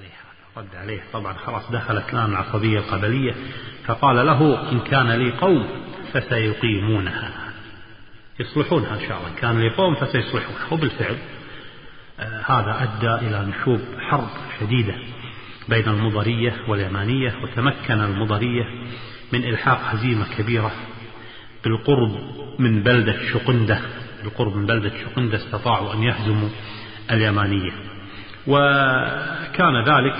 عليه رد عليه. طبعا خلاص دخلت الآن العصبية القبلية فقال له إن كان لي قوم فسيقيمونها. يصلحونها إن شاء الله. كان لي قوم فسيصلحونها. وبالفعل آه هذا أدى إلى نشوب حرب شديدة بين المضرية واليمانية وتمكن المضرية من إلحاق هزيمة كبيرة بالقرب من بلدة شقندة. بالقرب من بلدة شقندة استطاعوا أن يهزموا اليمانية. وكان ذلك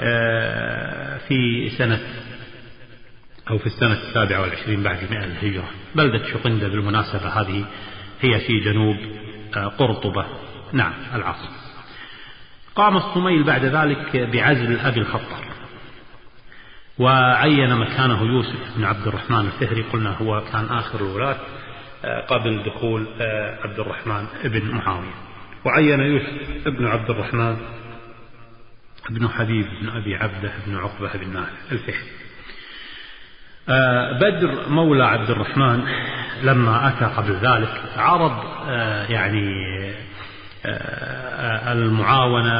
آه، في سنة أو في السنة السابعة والعشرين بعد المئة الهجرة. بلدة شقندة بالمناسبة هذه هي في جنوب آه، قرطبة. نعم العاصمة. قام الصميل بعد ذلك بعزل أبي الخطر وعين مكانه يوسف بن عبد الرحمن الفهري. قلنا هو كان آخر الولاة آه، قبل دخول عبد الرحمن بن معاوية. وعين يوسف بن عبد الرحمن بن حبيب بن أبي عبده بن عقبة بن نافع الفهري آه، بدر مولى عبد الرحمن لما أتى قبل ذلك عرض آه، يعني آه، المعاونة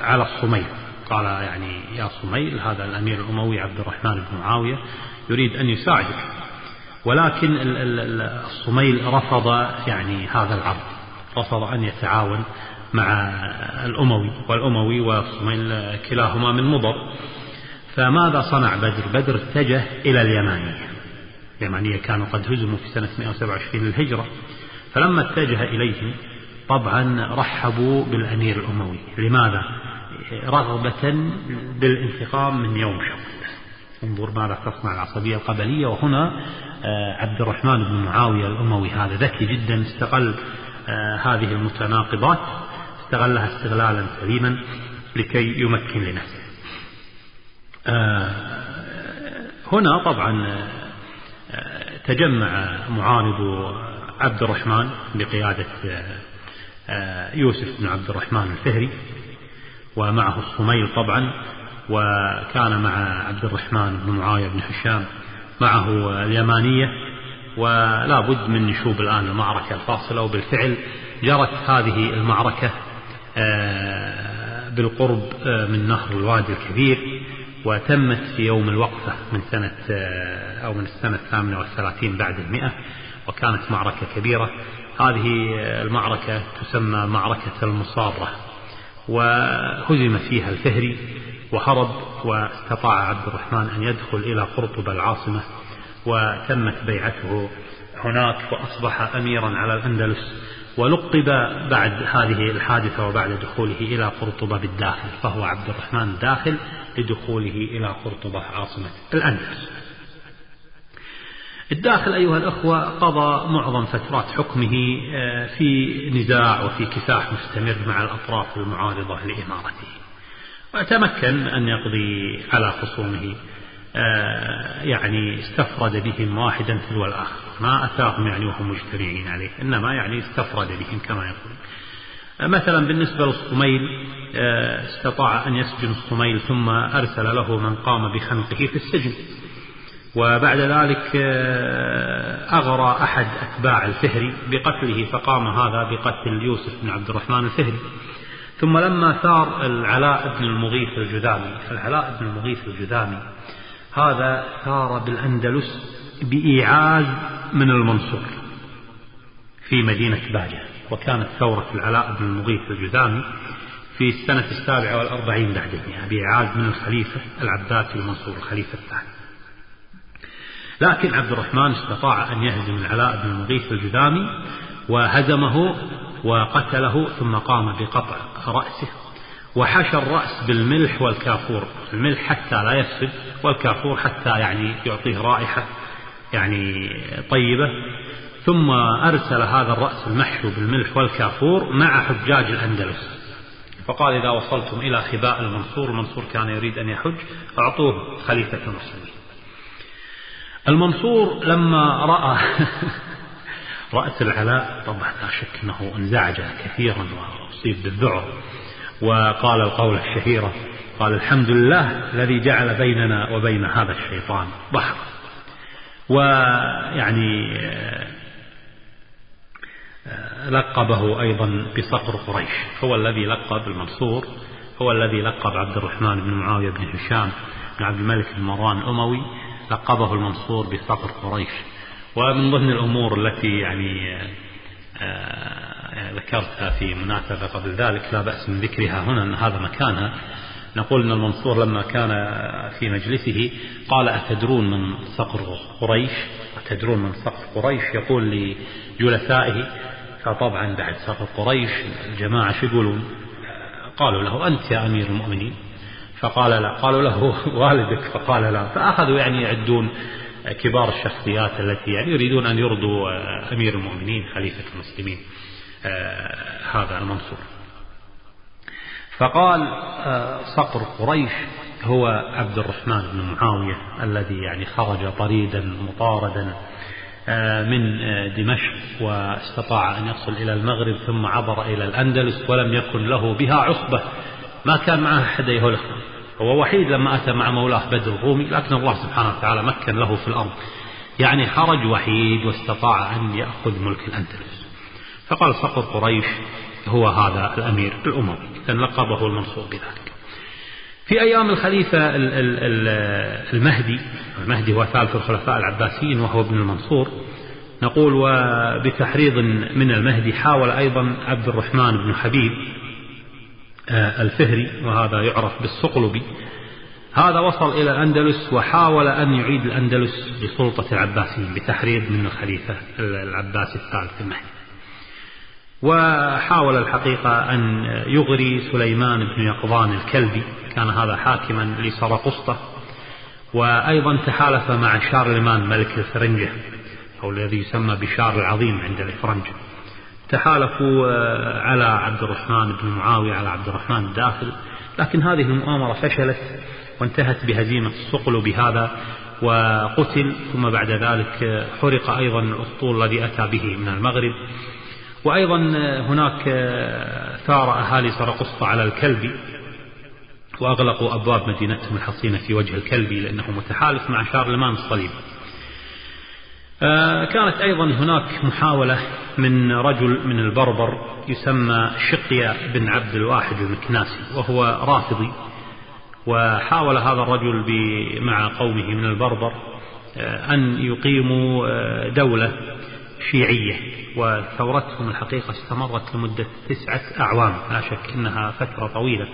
على الصميل قال يعني يا صميل هذا الأمير الأموي عبد الرحمن بن معاوية يريد أن يساعدك. ولكن الصميل رفض يعني هذا العرض. رفض أن يتعاون مع الأموي والأموي والصميل كلاهما من مضر. فماذا صنع بدر؟ بدر اتجه إلى اليمانية. اليمانية كانوا قد هزموا في سنة 127 للهجرة. فلما اتجه إليهم طبعا رحبوا بالأمير الأموي. لماذا؟ رغبة بالانتقام من يوم شوال انظر ماذا تصنع العصبية القبلية. وهنا آه، عبد الرحمن بن معاوية الأموي هذا ذكي جدا استغل آه، هذه المتناقضات استغلها استغلالا سليما لكي يمكن لنفسه. آه، هنا طبعا آه، تجمع معارض عبد الرحمن بقيادة يوسف بن عبد الرحمن الفهري ومعه الصميل طبعا وكان مع عبد الرحمن بن معاوية بن هشام معه اليمانية ولا بد من نشوب الآن المعركة الفاصلة وبالفعل جرت هذه المعركة آه، بالقرب آه، من نهر الوادي الكبير وتمت في يوم الوقفة من سنة آه، أو من السنة الثامنة والثلاثين بعد المئة وكانت معركة كبيرة. هذه المعركة تسمى معركة المصارة وهزم فيها الفهري وهرب واستطاع عبد الرحمن أن يدخل إلى قرطبة العاصمة وتمت بيعته هناك وأصبح أميرا على الأندلس ولقب بعد هذه الحادثة وبعد دخوله إلى قرطبة بالداخل فهو عبد الرحمن الداخل لدخوله إلى قرطبة عاصمة الأندلس. الداخل أيها الأخوة قضى معظم فترات حكمه آه، في نزاع وفي كفاح مستمر مع الأطراف المعارضة لإمارته. وتمكن أن يقضي على خصومه. يعني استفرد بهم واحدا تلو الآخر ما أتاهم يعني وهم مجتمعين عليه إنما يعني استفرد بهم كما يقول. آه، مثلا بالنسبة للصميل آه، استطاع أن يسجن الصميل ثم أرسل له من قام بخنقه في السجن. وبعد ذلك أغرى أحد أتباع الفهري بقتله فقام هذا بقتل يوسف بن عبد الرحمن الفهري. ثم لما ثار العلاء بن المغيث الجذامي العلاء بن المغيث الجذامي هذا ثار بالأندلس بإيعاز من المنصور في مدينة باجة وكانت ثورة العلاء بن المغيث الجذامي في السنة السابعة والأربعين بعد المئة بإعاز من الخليفة العباسي المنصور الخليفة الثاني. لكن عبد الرحمن استطاع أن يهزم العلاء بن المغيث الجذامي وهزمه وقتله ثم قام بقطع رأسه وحشى الرأس بالملح والكافور الملح حتى لا يفسد والكافور حتى يعني يعطيه رائحة يعني طيبة. ثم أرسل هذا الرأس المحشو بالملح والكافور مع حجاج الأندلس. فقال إذا وصلتم إلى خباء المنصور المنصور كان يريد أن يحج أعطوه خليفة المسلمين. المنصور لما رأى رأس العلاء طبعا لا شك أنه انزعج كثيرا وأصيب بالذعر. وقال القول الشهيرة قال الحمد لله الذي جعل بيننا وبين هذا الشيطان بحر ويعني لقبه أيضا بصقر قريش. هو الذي لقب المنصور هو الذي لقب عبد الرحمن بن معاوية بن هشام بن عبد الملك بن مروان الأموي. لقبه المنصور بصقر قريش. ومن ضمن الأمور التي يعني آه، ذكرتها في مناسبة قبل ذلك لا بأس من ذكرها هنا أن هذا مكانها نقول أن المنصور لما كان في مجلسه قال أتدرون من صقر قريش؟ أتدرون من صقر قريش؟ يقول لجلسائه فطبعا بعد صقر قريش الجماعة شو يقولون؟ قالوا له أنت يا أمير المؤمنين. فقال لا قالوا له والدك. فقال لا فأخذوا يعني يعدون كبار الشخصيات التي يعني يريدون أن يرضوا أمير المؤمنين خليفة المسلمين آه، هذا المنصور. فقال آه، صقر قريش هو عبد الرحمن بن معاوية الذي يعني خرج طريدا مطاردا آه، من دمشق واستطاع أن يصل إلى المغرب ثم عبر إلى الأندلس ولم يكن له بها عصبة ما كان معه أحد أيها الأخوة؟ هو وحيد لما أتى مع مولاه بدر الرومي لكن الله سبحانه وتعالى مكن له في الأرض يعني خرج وحيد واستطاع أن يأخذ ملك الأندلس. فقال صقر قريش هو هذا الأمير الأموي لأن لقبه المنصور بذلك. في أيام الخليفة المهدي المهدي هو ثالث الخلفاء العباسيين وهو ابن المنصور نقول وبتحريض من المهدي حاول أيضا عبد الرحمن بن حبيب آه، الفهري وهذا يعرف بالصقلبي هذا وصل إلى الأندلس وحاول أن يعيد الأندلس بسلطة العباسيين بتحريض من الخليفة العباسي الثالث المهدي. وحاول الحقيقة أن يغري سليمان بن يقظان الكلبي. كان هذا حاكما لسرقسطة. وأيضا تحالف مع شارلمان ملك الفرنجة أو الذي يسمى بشار العظيم عند الفرنجة تحالفوا آه، على عبد الرحمن بن معاوية على عبد الرحمن الداخل لكن هذه المؤامرة فشلت وانتهت بهزيمة الصقل بهذا وقتل. ثم بعد ذلك آه، حرق أيضا الأسطول الذي أتى به من المغرب. وأيضا هناك ثار أهالي سرقسطة على الكلبي وأغلقوا أبواب مدينتهم الحصينة في وجه الكلبي لأنه متحالف مع شارلمان الصليبي آه، كانت أيضا هناك محاولة من رجل من البربر يسمى شقيا بن عبد الواحد المكناسي وهو رافضي وحاول هذا الرجل مع قومه من البربر آه، أن يقيموا آه، دولة شيعية وثورتهم الحقيقة استمرت لمدة تسعة أعوام لا شك أنها فترة طويلة.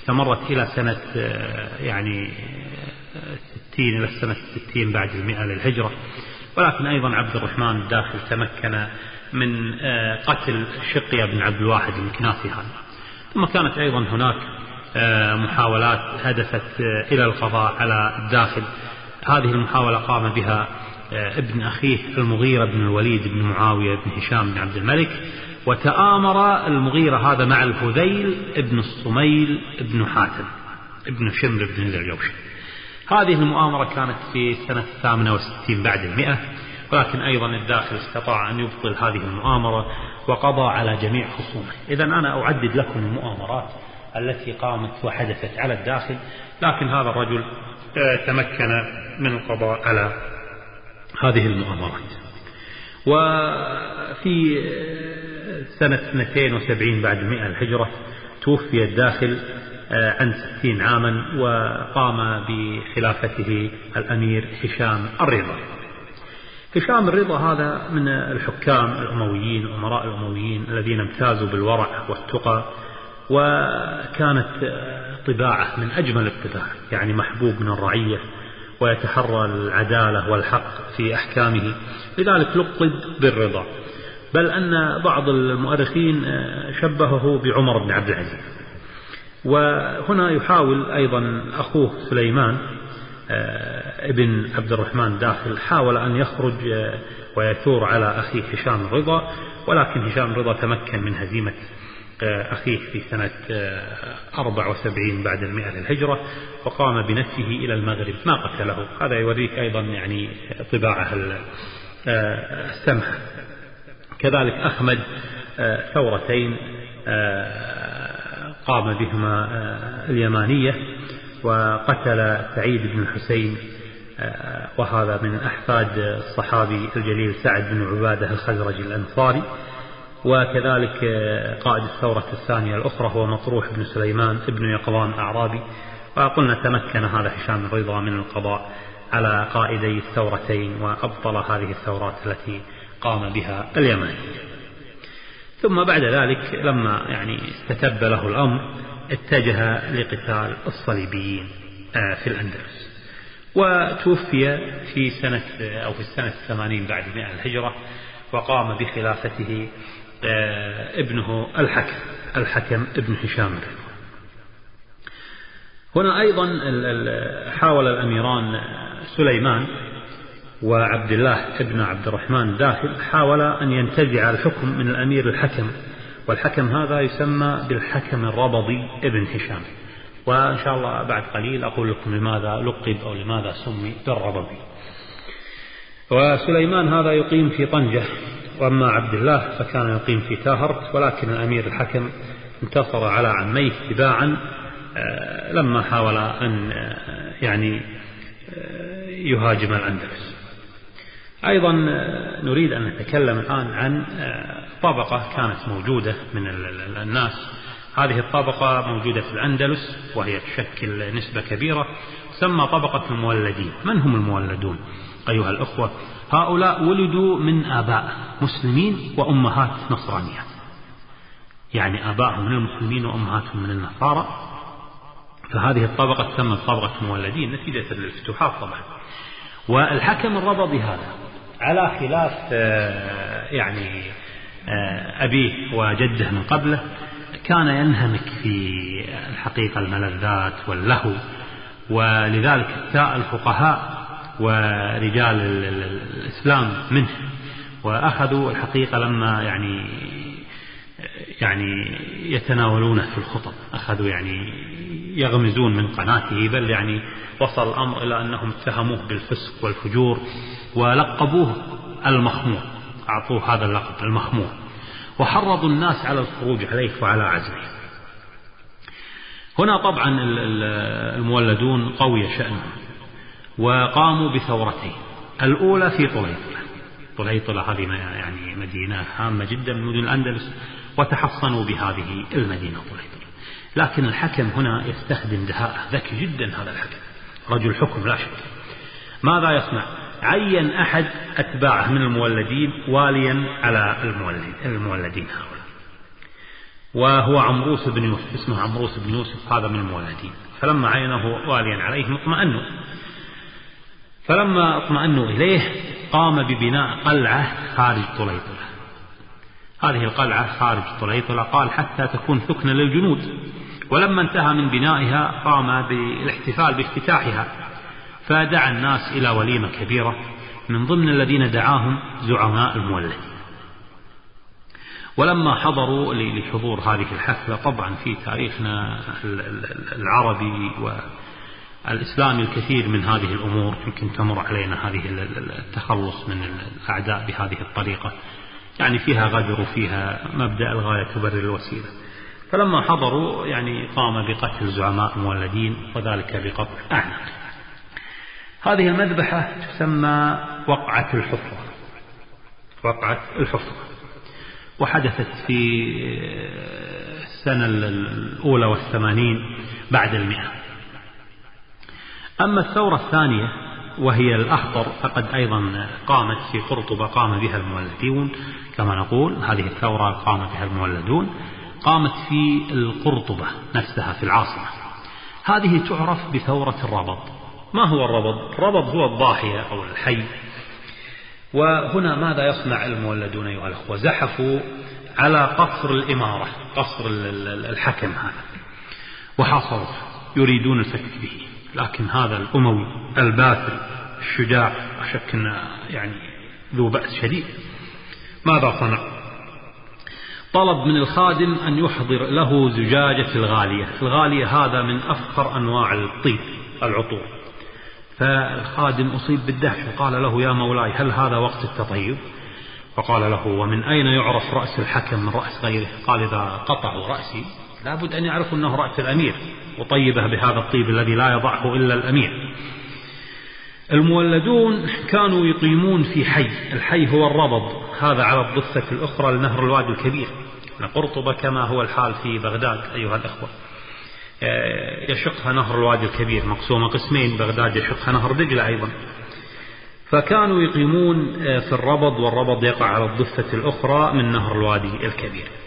استمرت إلى سنة يعني ستين إلى السنة الستين بعد المئة للهجرة. ولكن أيضا عبد الرحمن الداخل تمكن من آه، قتل شقية بن عبد الواحد المكناسي هذا. ثم كانت أيضا هناك آه، محاولات هدفت آه، إلى القضاء على الداخل. هذه المحاولة قام بها ابن أخيه المغيرة بن الوليد بن معاوية بن هشام بن عبد الملك وتآمر المغيرة هذا مع الهذيل ابن الصميل بن حاتم ابن شمر بن ذي هذه المؤامرة كانت في سنة الثامنة وستين بعد المئة ولكن أيضا الداخل استطاع أن يبطل هذه المؤامرة وقضى على جميع خصومه. إذا أنا أعدد لكم المؤامرات التي قامت وحدثت على الداخل لكن هذا الرجل آه، تمكن من القضاء على هذه المؤامرات. وفي سنة 72 بعد المئة الهجرة توفي الداخل آه، عن ستين عاما وقام بخلافته الأمير هشام الرضا. هشام الرضا هذا من الحكام الأمويين أمراء الأمويين الذين امتازوا بالورع والتقى وكانت طباعه من أجمل الطباع يعني محبوب من الرعية ويتحرى العدالة والحق في أحكامه. لذلك لقب بالرضا. بل أن بعض المؤرخين شبهه بعمر بن عبد العزيز. وهنا يحاول أيضا أخوه سليمان آه، ابن عبد الرحمن داخل. حاول أن يخرج آه، ويثور على أخيه هشام الرضا ولكن هشام الرضا تمكن من هزيمة أخيه في سنة 74 بعد المئة للهجرة وقام بنفسه إلى المغرب. ما قتله؟ هذا يوريك أيضا يعني طباعة السمحة كذلك أخمد ثورتين قام بهما آه، اليمانية وقتل سعيد بن الحسين آه، وهذا من أحفاد الصحابي الجليل سعد بن عبادة الخزرج الأنصاري. وكذلك قائد الثورة الثانية الأخرى هو مطروح بن سليمان ابن يقظان أعرابي. وقلنا تمكن هذا هشام الرضا من القضاء على قائدي الثورتين وأبطل هذه الثورات التي قام بها اليمن ثم بعد ذلك لما يعني استتب له الأمر اتجه لقتال الصليبيين آه، في الأندلس. وتوفي في سنة أو في السنة الثمانين بعد مئة الهجرة وقام بخلافته ابنه الحكم الحكم ابن هشام هنا أيضا حاول الأميران سليمان وعبد الله ابن عبد الرحمن داخل حاول أن ينتزع الحكم من الأمير الحكم والحكم هذا يسمى بالحكم الربضي ابن هشام. وإن شاء الله بعد قليل أقول لكم لماذا لقب أو لماذا سمي بالربضي. وسليمان هذا يقيم في طنجة وأما عبد الله فكان يقيم في تاهرت ولكن الأمير الحكم انتصر على عميه تباعا آه، لما حاول أن آه، يعني آه، يهاجم الأندلس. أيضا نريد أن نتكلم الآن عن طبقة كانت موجودة من الناس. هذه الطبقة موجودة في الأندلس وهي تشكل نسبة كبيرة. تسمى طبقة المولدين. من هم المولدون؟ أيها الأخوة هؤلاء ولدوا من آباء مسلمين وأمهات نصرانيات يعني آبائهم من المسلمين وأمهاتهم من النصارى. فهذه الطبقة تسمى طبقة المولدين نتيجة للفتوحات طبعا. والحكم الربضي هذا على خلاف آه، يعني آه، أبيه وجده من قبله. كان ينهمك في الحقيقة الملذات واللهو. ولذلك الفقهاء ورجال الإسلام منه. وأخذوا الحقيقة لما يعني يعني يتناولونه في الخطب. أخذوا يعني يغمزون من قناته بل يعني وصل الأمر إلى أنهم اتهموه بالفسق والفجور ولقبوه المخمور. أعطوه هذا اللقب المخمور. وحرضوا الناس على الخروج عليه وعلى عزله هنا طبعا المولدون قوي شأنهم. وقاموا بثورتين الأولى في طليطلة طليطلة هذه يعني مدينة هامة جدا من مدن الأندلس وتحصنوا بهذه المدينة طليطلة لكن الحكم هنا يستخدم دهاء ذكي جدا هذا الحكم. رجل حكم لا شك. ماذا يصنع؟ عين أحد أتباعه من المولدين واليا على المولدين, المولدين هؤلاء. وهو عمروس بن يوسف اسمه عمروس بن يوسف هذا من المولدين. فلما عينه واليا عليهم اطمأنوا. فلما اطمأنوا إليه قام ببناء قلعة خارج طليطلة. هذه القلعة خارج طليطلة قال حتى تكون ثكنة للجنود. ولما انتهى من بنائها قام بالاحتفال بافتتاحها. فدعا الناس إلى وليمة كبيرة من ضمن الذين دعاهم زعماء المولد ولما حضروا لحضور هذه الحفلة طبعا في تاريخنا العربي والإسلامي الكثير من هذه الأمور يمكن تمر علينا هذه التخلص من الأعداء بهذه الطريقة. يعني فيها غدر وفيها مبدأ الغاية تبرر الوسيلة. فلما حضروا يعني قام بقتل زعماء المولدين وذلك بقطع أعناق هذه المذبحة تسمى وقعة الحفرة. وقعة الحفرة. وحدثت في السنة الأولى والثمانين بعد المئة. أما الثورة الثانية وهي الأخطر فقد أيضا قامت في قرطبة قام بها المولدون. كما نقول هذه الثورة قام بها المولدون قامت في القرطبة نفسها في العاصمة. هذه تعرف بثورة الربض. ما هو الربض؟ الربض هو الضاحية أو الحي. وهنا ماذا يصنع المولدون أيها الأخوة؟ زحفوا على قصر الإمارة قصر الحكم هذا. وحاصروه يريدون الفتك به. لكن هذا الأموي الباثر الشجاع أشك أنه يعني ذو بأس شديد. ماذا صنع؟ طلب من الخادم أن يحضر له زجاجة الغالية. الغالية هذا من أفخر أنواع الطيب العطور. فالخادم أصيب بالدهش وقال له يا مولاي هل هذا وقت التطيب؟ فقال له ومن أين يعرف رأس الحكم من رأس غيره؟ قال إذا قطعوا رأسي لابد أن يعرفوا أنه رأس الأمير وطيبة بهذا الطيب الذي لا يضعه إلا الأمير. المولدون كانوا يقيمون في حي الحي هو الربض هذا على الضفة الأخرى لنهر الوادي الكبير. قرطبة كما هو الحال في بغداد أيها الأخوة. آه، يشقها نهر الوادي الكبير مقسومة قسمين بغداد يشقها نهر دجلة أيضا. فكانوا يقيمون آه، في الربض والربض يقع على الضفة الأخرى من نهر الوادي الكبير.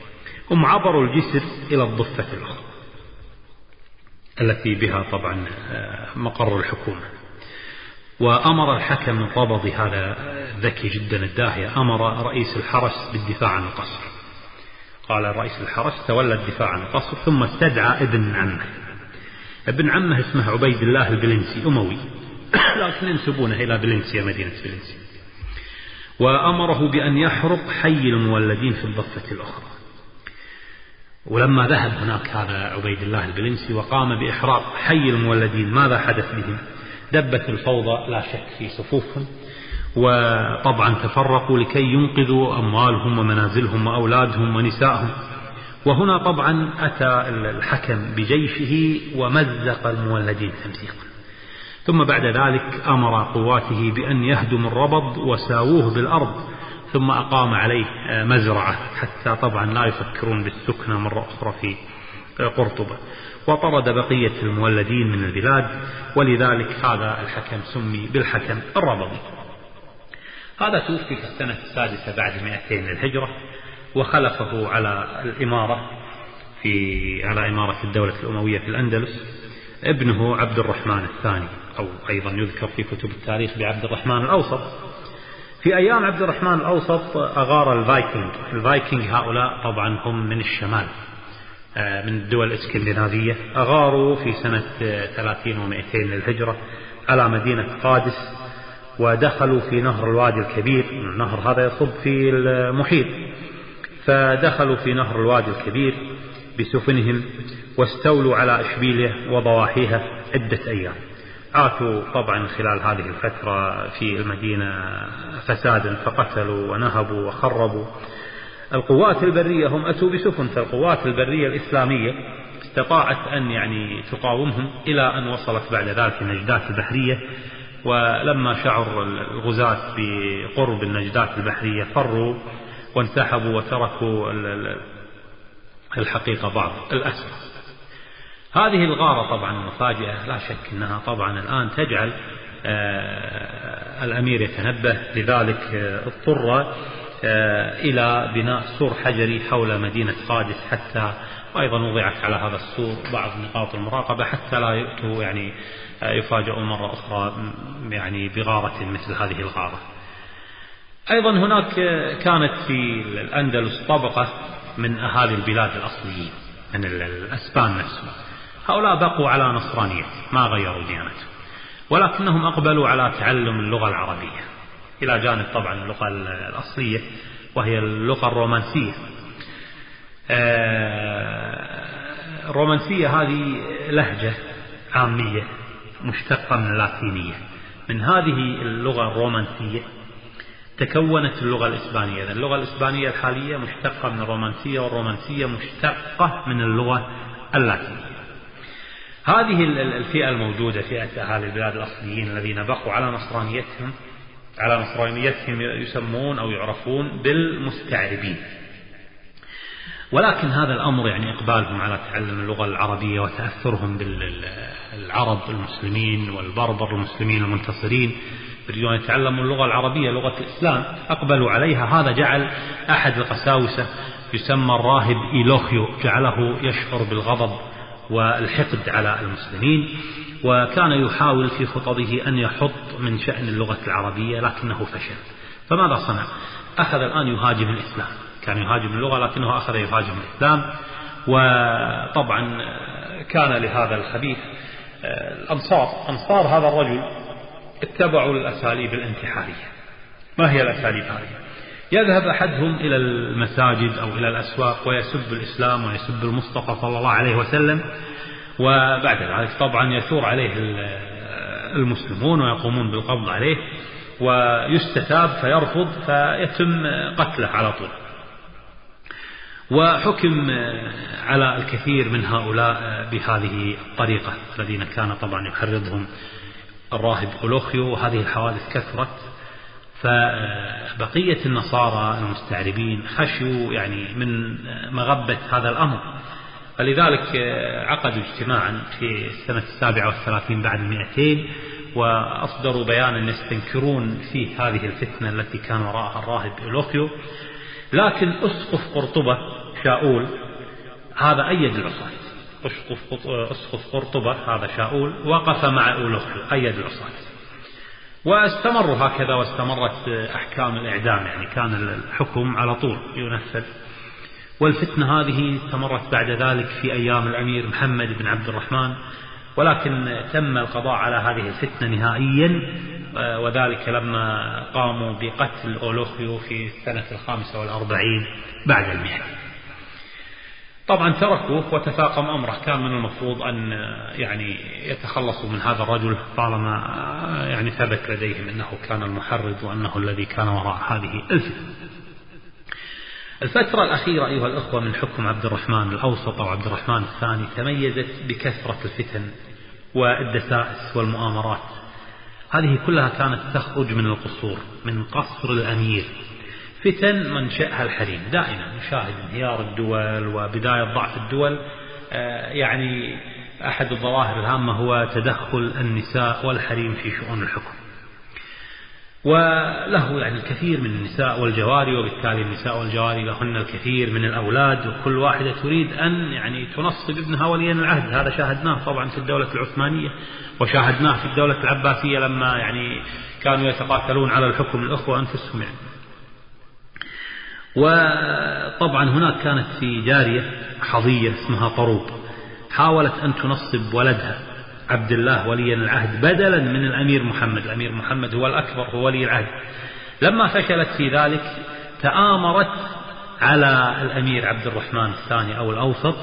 هم عبروا الجسر إلى الضفة الأخرى التي بها طبعا آه، مقر الحكومة. وأمر الحكم من هذا ذكي جدا الداهية. أمر رئيس الحرس بالدفاع عن القصر. قال رئيس الحرس تولى الدفاع عن القصر ثم استدعى ابن عمه. ابن عمه اسمه عبيد الله البلنسي أموي. لكن ينسبونه إلى بلنسيا مدينة بلنسيا. وأمره بأن يحرق حي المولدين في الضفة الأخرى. ولما ذهب هناك هذا عبيد الله البلنسي وقام بإحراق حي المولدين ماذا حدث بهم؟ دبت الفوضى لا شك في صفوفهم وطبعا تفرقوا لكي ينقذوا أموالهم ومنازلهم وأولادهم ونسائهم. وهنا طبعا أتى الحكم بجيشه ومزق المولدين تمزيقا. ثم بعد ذلك أمر قواته بأن يهدموا الربض وساووه بالأرض ثم أقام عليه مزرعة حتى طبعا لا يفكرون بالسكنة مرة أخرى في قرطبة. وطرد بقية المولدين من البلاد ولذلك هذا الحكم سمي بالحكم الربضي هذا توفي في السنة السادسة بعد 200 للهجرة وخلفه على الإمارة في على إمارة الدولة الأموية في الأندلس ابنه عبد الرحمن الثاني أو أيضا يذكر في كتب التاريخ بعبد الرحمن الأوسط. في أيام عبد الرحمن الأوسط أغار الفايكنج. الفايكنج هؤلاء طبعا هم من الشمال آه، من الدول الإسكندنافية. أغاروا في سنة 30 و200 للهجرة على مدينة قادس ودخلوا في نهر الوادي الكبير. النهر هذا يصب في المحيط. فدخلوا في نهر الوادي الكبير بسفنهم واستولوا على إشبيلية وضواحيها عدة أيام. عاتوا طبعا خلال هذه الفترة في المدينة فسادا فقتلوا ونهبوا وخربوا. القوات البرية هم أتوا بسفن فالقوات البرية الإسلامية استطاعت أن يعني تقاومهم إلى أن وصلت بعد ذلك النجدات البحرية. ولما شعر الغزاة بقرب النجدات البحرية فروا وانسحبوا وتركوا الحقيقة بعض الأسرى هذه الغارة طبعا مفاجئة لا شك أنها طبعا الآن تجعل آه، الأمير يتنبه لذلك آه، اضطر آه، إلى بناء سور حجري حول مدينة قادس حتى وأيضا وضعت على هذا السور بعض نقاط المراقبة حتى لا يؤتوا يعني يفاجئوا مرة أخرى يعني بغارة مثل هذه الغارة. أيضا هناك كانت في الأندلس طبقة من أهالي البلاد الأصليين من الأسبان نفسهم. هؤلاء بقوا على نصرانية ما غيروا ديانتهم ولكنهم أقبلوا على تعلم اللغة العربية إلى جانب طبعا اللغة الأصلية وهي اللغة الرومانسية. آه، الرومانسية هذه لهجة عامية مشتقة من اللاتينية من هذه اللغة الرومانسية تكونت اللغة الإسبانية. اللغة الإسبانية الحالية مشتقة من الرومانسية والرومانسية مشتقة من اللغة اللاتينية. هذه الفئة الموجودة فئة أهالي البلاد الأصليين الذين بقوا على نصرانيتهم على نصرانيتهم يسمون أو يعرفون بالمستعربين. ولكن هذا الأمر يعني إقبالهم على تعلم اللغة العربية وتأثرهم بالعرب المسلمين والبربر المسلمين المنتصرين يريدون أن يتعلموا اللغة العربية لغة الإسلام. أقبلوا عليها. هذا جعل أحد القساوسة يسمى الراهب إيلوخيو جعله يشعر بالغضب. والحقد على المسلمين وكان يحاول في خطبه أن يحط من شأن اللغة العربية لكنه فشل. فماذا صنع؟ أخذ الآن يهاجم الإسلام. كان يهاجم اللغة لكنه أخذ يهاجم الإسلام. وطبعا كان لهذا الخبيث الأنصار. أنصار هذا الرجل اتبعوا الأساليب الانتحارية. ما هي الأساليب هذه؟ يذهب أحدهم إلى المساجد أو إلى الأسواق ويسب الإسلام ويسب المصطفى صلى الله عليه وسلم. وبعد ذلك طبعا يثور عليه المسلمون ويقومون بالقبض عليه ويستتاب فيرفض فيتم قتله على طول. وحكم على الكثير من هؤلاء بهذه الطريقة الذين كان طبعا يحرضهم الراهب أولوخيو. وهذه الحوادث كثرت فبقية النصارى المستعربين خشوا يعني من مغبة هذا الأمر. فلذلك عقدوا اجتماعا في السنة السابعة والثلاثين بعد المئتين وأصدروا بيانا يستنكرون فيه هذه الفتنة التي كان وراءها الراهب أولوخيو لكن أسقف قرطبة شاؤول هذا أيد العصاة؟ أسقف قرطبة هذا شاؤول وقف مع أولوخيو أيد العصاة؟ واستمروا هكذا واستمرت أحكام الإعدام يعني كان الحكم على طول ينفذ. والفتنة هذه استمرت بعد ذلك في أيام الأمير محمد بن عبد الرحمن ولكن تم القضاء على هذه الفتنة نهائيا وذلك لما قاموا بقتل أولوخيو في السنة الخامسة والأربعين بعد المئة طبعا تركوه وتفاقم أمره. كان من المفروض أن يعني يتخلصوا من هذا الرجل طالما يعني ثبت لديهم أنه كان المحرض وأنه الذي كان وراء هذه الفتنة. الفترة الأخيرة أيها الأخوة من حكم عبد الرحمن الأوسط أو عبد الرحمن الثاني تميزت بكثرة الفتن والدسائس والمؤامرات. هذه كلها كانت تخرج من القصور من قصر الأمير. فتن منشأها الحريم. دائما نشاهد انهيار الدول وبداية ضعف الدول. آه، يعني أحد الظواهر الهامة هو تدخل النساء والحريم في شؤون الحكم. وله يعني الكثير من النساء والجواري وبالتالي النساء والجواري لهن الكثير من الأولاد. وكل واحدة تريد أن يعني تنصب ابنها وليا العهد. هذا شاهدناه طبعا في الدولة العثمانية وشاهدناه في الدولة العباسية لما يعني كانوا يتقاتلون على الحكم الأخوة أنفسهم. يعني وطبعا هناك كانت في جارية حظية اسمها طروب حاولت أن تنصب ولدها عبد الله وليا العهد بدلا من الأمير محمد الأمير محمد هو الأكبر هو ولي العهد. لما فشلت في ذلك تآمرت على الأمير عبد الرحمن الثاني أو الأوسط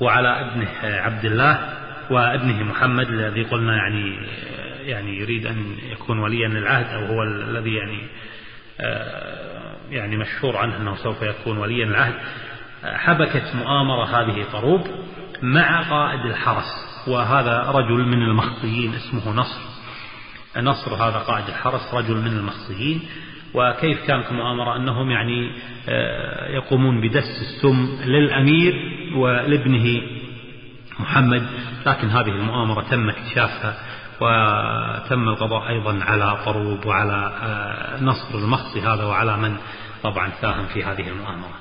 وعلى ابنه عبد الله وابنه محمد الذي قلنا يعني يعني يريد أن يكون وليا للعهد أو هو الذي يعني يعني مشهور عنه أنه سوف يكون وليا العهد حبكت مؤامرة هذه طروب مع قائد الحرس وهذا رجل من المخصيين اسمه نصر. نصر هذا قائد الحرس رجل من المخصيين وكيف كانت المؤامرة؟ أنهم يعني آه، يقومون بدس السم للأمير ولابنه محمد. لكن هذه المؤامرة تم اكتشافها وتم القضاء أيضا على طروب وعلى آه، نصر المخصي هذا وعلى من طبعا ساهم في هذه المؤامرة.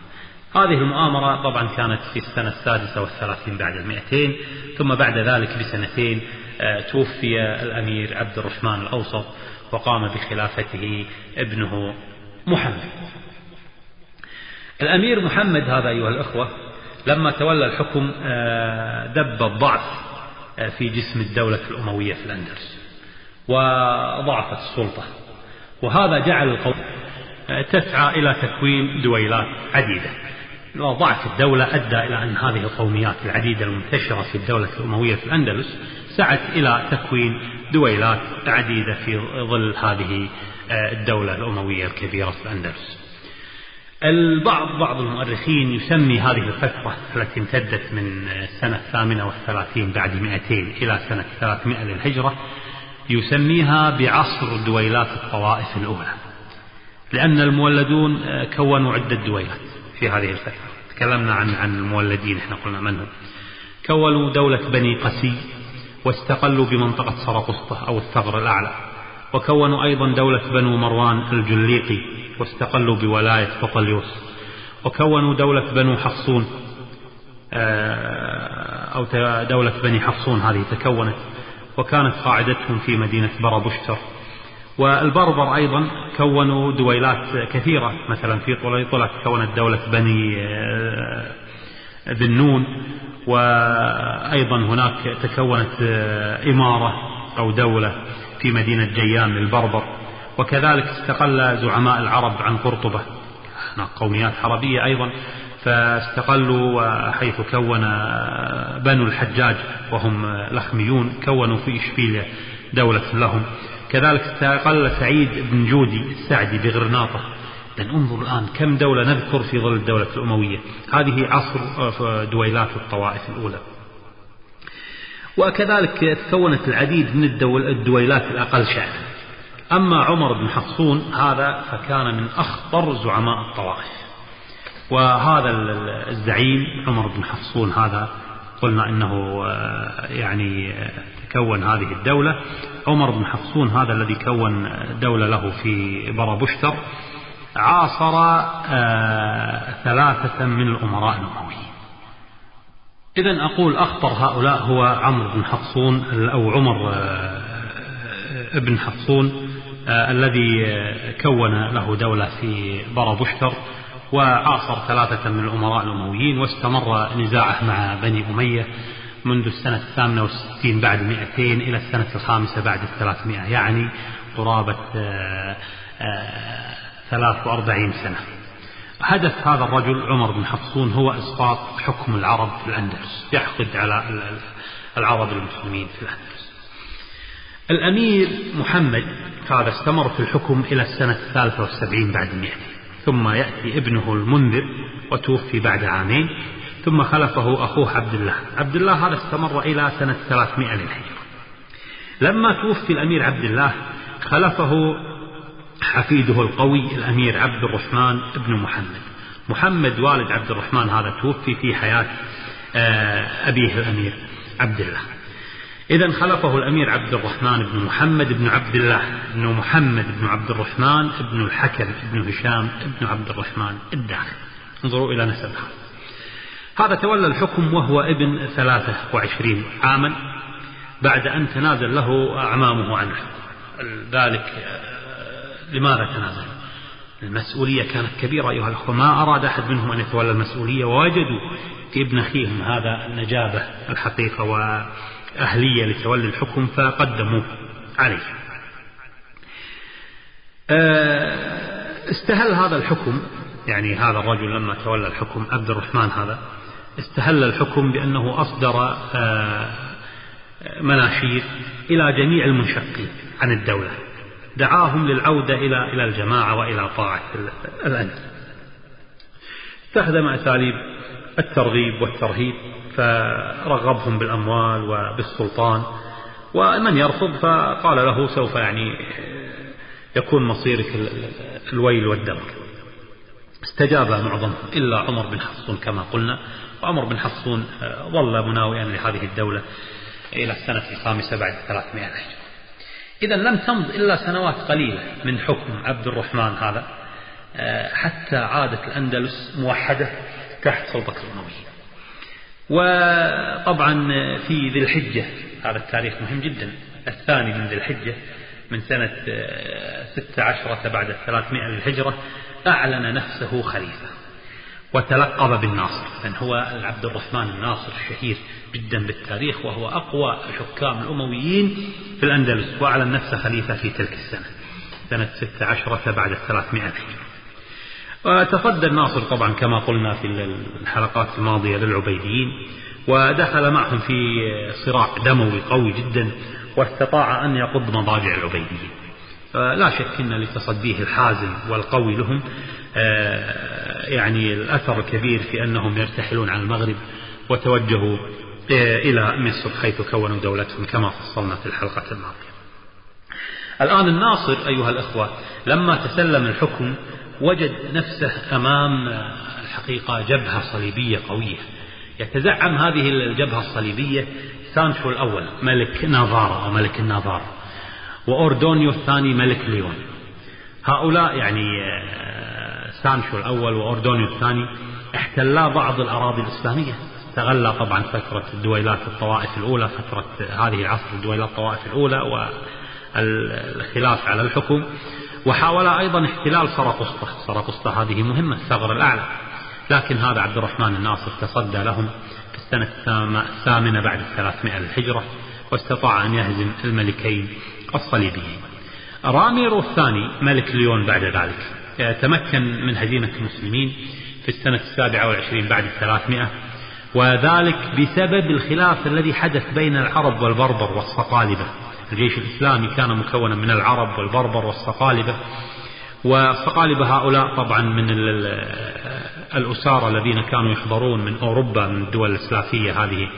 هذه المؤامرة طبعا كانت في السنة السادسة والثلاثين بعد المئتين ثم بعد ذلك بسنتين آه، توفي الأمير عبد الرحمن الأوسط وقام بخلافته ابنه محمد. الأمير محمد هذا أيها الأخوة لما تولى الحكم آه، دب الضعف آه، في جسم الدولة الأموية في الأندلس وضعفت السلطة وهذا جعل القوم تسعى إلى تكوين دويلات عديدة. ضعف الدولة أدى إلى أن هذه القوميات العديدة المنتشرة في الدولة الأموية في الأندلس سعت إلى تكوين دويلات عديدة في ظل هذه آه، الدولة الأموية الكبيرة في الأندلس. البعض بعض المؤرخين يسمي هذه الفترة التي امتدت من السنة الثامنة والثلاثين بعد مئتين إلى سنة ثلاثمائة للهجرة يسميها بعصر دويلات الطوائف الأولى. لأن المولدون آه، كونوا عدة دويلات في هذه الفترة. تكلمنا عن عن المولدين إحنا قلنا من هم. كونوا دولة بني قسي واستقلوا بمنطقة سرقسطة أو الثغر الأعلى. وكونوا أيضا دولة بنو مروان الجليقي واستقلوا بولاية بطليوس وكونوا دولة بنو حفصون آه، أو دولة بني حفصون هذه تكونت. وكانت قاعدتهم في مدينة بربشتر. والبربر أيضا كونوا دويلات كثيرة مثلا في طليطلة كونت دولة بني آه، ذنون وأيضا هناك تكونت آه، إمارة أو دولة في مدينة جيان للبربر. وكذلك استقل زعماء العرب عن قرطبة. هناك قوميات عربية أيضا فاستقلوا حيث كون آه، بنو الحجاج وهم لخميون كونوا في إشبيلية دولة لهم. كذلك استقل سعيد بن جودي السعدي بغرناطة لأن أنظر الآن كم دولة نذكر في ظل الدولة الأموية هذه عصر دويلات الطوائف الأولى. وكذلك تكونت العديد من الدويلات الأقل شأنا أما عمر بن حفصون هذا فكان من أخطر زعماء الطوائف. وهذا الزعيم عمر بن حفصون هذا قلنا إنه آه، يعني آه، تكون هذه الدولة. عمر بن حفصون هذا الذي كون دولة له في بربشتر عاصر آه، ثلاثة من الأمراء الأمويين إذا أقول أخطر هؤلاء هو عمرو بن حفصون أو عمر ابن حفصون الذي كون له دولة في بربشتر وعاصر ثلاثة من الأمراء الأمويين واستمر نزاعه مع بني أمية منذ السنة الثامنة والستين بعد مئتين إلى السنة الخامسة بعد الثلاثمائة يعني قرابة آه، آه، ثلاث وأربعين سنة. هدف هذا الرجل عمر بن حفصون هو إسقاط حكم العرب في الأندلس يحقد على العرب المسلمين في الأندلس. الأمير محمد هذا استمر في الحكم إلى السنة الثالثة والسبعين بعد المئتين ثم يأتي ابنه المنذر وتوفي بعد عامين ثم خلفه أخوه عبد الله. عبد الله هذا استمر إلى سنة 300 للهجرة. لما توفي الأمير عبد الله خلفه حفيده القوي الأمير عبد الرحمن بن محمد. محمد والد عبد الرحمن هذا توفي في حياة آه، أبيه الأمير عبد الله. إذا خلفه الأمير عبد الرحمن بن محمد بن عبد الله بن محمد بن عبد الرحمن بن الحكم بن هشام بن عبد الرحمن الداخل. انظروا إلى نسب هذا هذا تولى الحكم وهو ابن ثلاثة وعشرين عاما بعد أن تنازل له أعمامه عنه. ذلك آه، لماذا تنازل؟ المسؤولية كانت كبيرة أيها الأخوة. ما أراد أحد منهم أن يتولى المسؤولية ووجدوا في ابن أخيهم هذا النجابة الحقيقة و أهلية لتولي الحكم فقدموا عليه. آه، استهل هذا الحكم يعني هذا الرجل لما تولى الحكم عبد الرحمن هذا استهل الحكم بأنه أصدر آه، مناشير إلى جميع المنشقين عن الدولة. دعاهم للعودة إلى إلى الجماعة وإلى طاعة الأمير استخدم أساليب الترغيب والترهيب فرغبهم بالأموال وبالسلطان ومن يرفض فقال له سوف يعني يكون مصيرك الويل والدمر. استجاب معظمهم إلا عمر بن حفصون كما قلنا وعمر بن حفصون ظل مناوئا لهذه الدولة إلى السنة الخامسة بعد 300 هجرة إذا لم تمض إلا سنوات قليلة من حكم عبد الرحمن هذا حتى عادت الأندلس موحدة تحت سلطة الأمويين وطبعا في ذي الحجة. هذا التاريخ مهم جدا. الثاني من ذي الحجة من سنة ستة عشرة بعد الثلاثمائة للهجرة أعلن نفسه خليفة وتلقب بالناصر. لأن هو عبد الرحمن الناصر الشهير جدا بالتاريخ وهو أقوى حكام الأمويين في الأندلس وأعلن نفسه خليفة في تلك السنة سنة ستة عشرة بعد الثلاثمائة للهجرة. وتصدى الناصر طبعا كما قلنا في الحلقات الماضية للعبيديين ودخل معهم في صراع دموي قوي جدا واستطاع أن يقض مضاجع العبيديين. لا شك أن لتصديه الحازم والقوي لهم آه، يعني الأثر الكبير في أنهم يرتحلون عن المغرب وتوجهوا آه، إلى مصر حيث كونوا دولتهم كما فصلنا في الحلقة الماضية. الآن الناصر أيها الأخوة لما تسلم الحكم وجد نفسه أمام الحقيقة جبهة صليبية قوية. يتزعم هذه الجبهة الصليبية سانشو الأول ملك نافارا أو ملك النافارا وأوردونيو الثاني ملك ليون. هؤلاء يعني آه، سانشو الأول وأوردونيو الثاني احتلا بعض الأراضي الإسلامية. استغل طبعا فترة الدويلات الطوائف الأولى فترة هذه العصر الدويلات الطوائف الأولى والخلاف على الحكم. وحاول أيضا احتلال سرقسطة. سرقسطة هذه مهمة الثغر الأعلى. لكن هذا عبد الرحمن الناصر تصدى لهم في السنة الثامنة بعد الثلاثمائة للهجرة واستطاع أن يهزم الملكين الصليبيين. راميرو الثاني ملك ليون بعد ذلك تمكن من هزيمة المسلمين في السنة السابعة والعشرين بعد الثلاثمائة وذلك بسبب الخلاف الذي حدث بين العرب والبربر والصقالبة. الجيش الإسلامي كان مكونا من العرب والبربر والصقالبة. والصقالبة هؤلاء طبعا من الأسارة الذين كانوا يحضرون من أوروبا من الدول الإسلافية هذه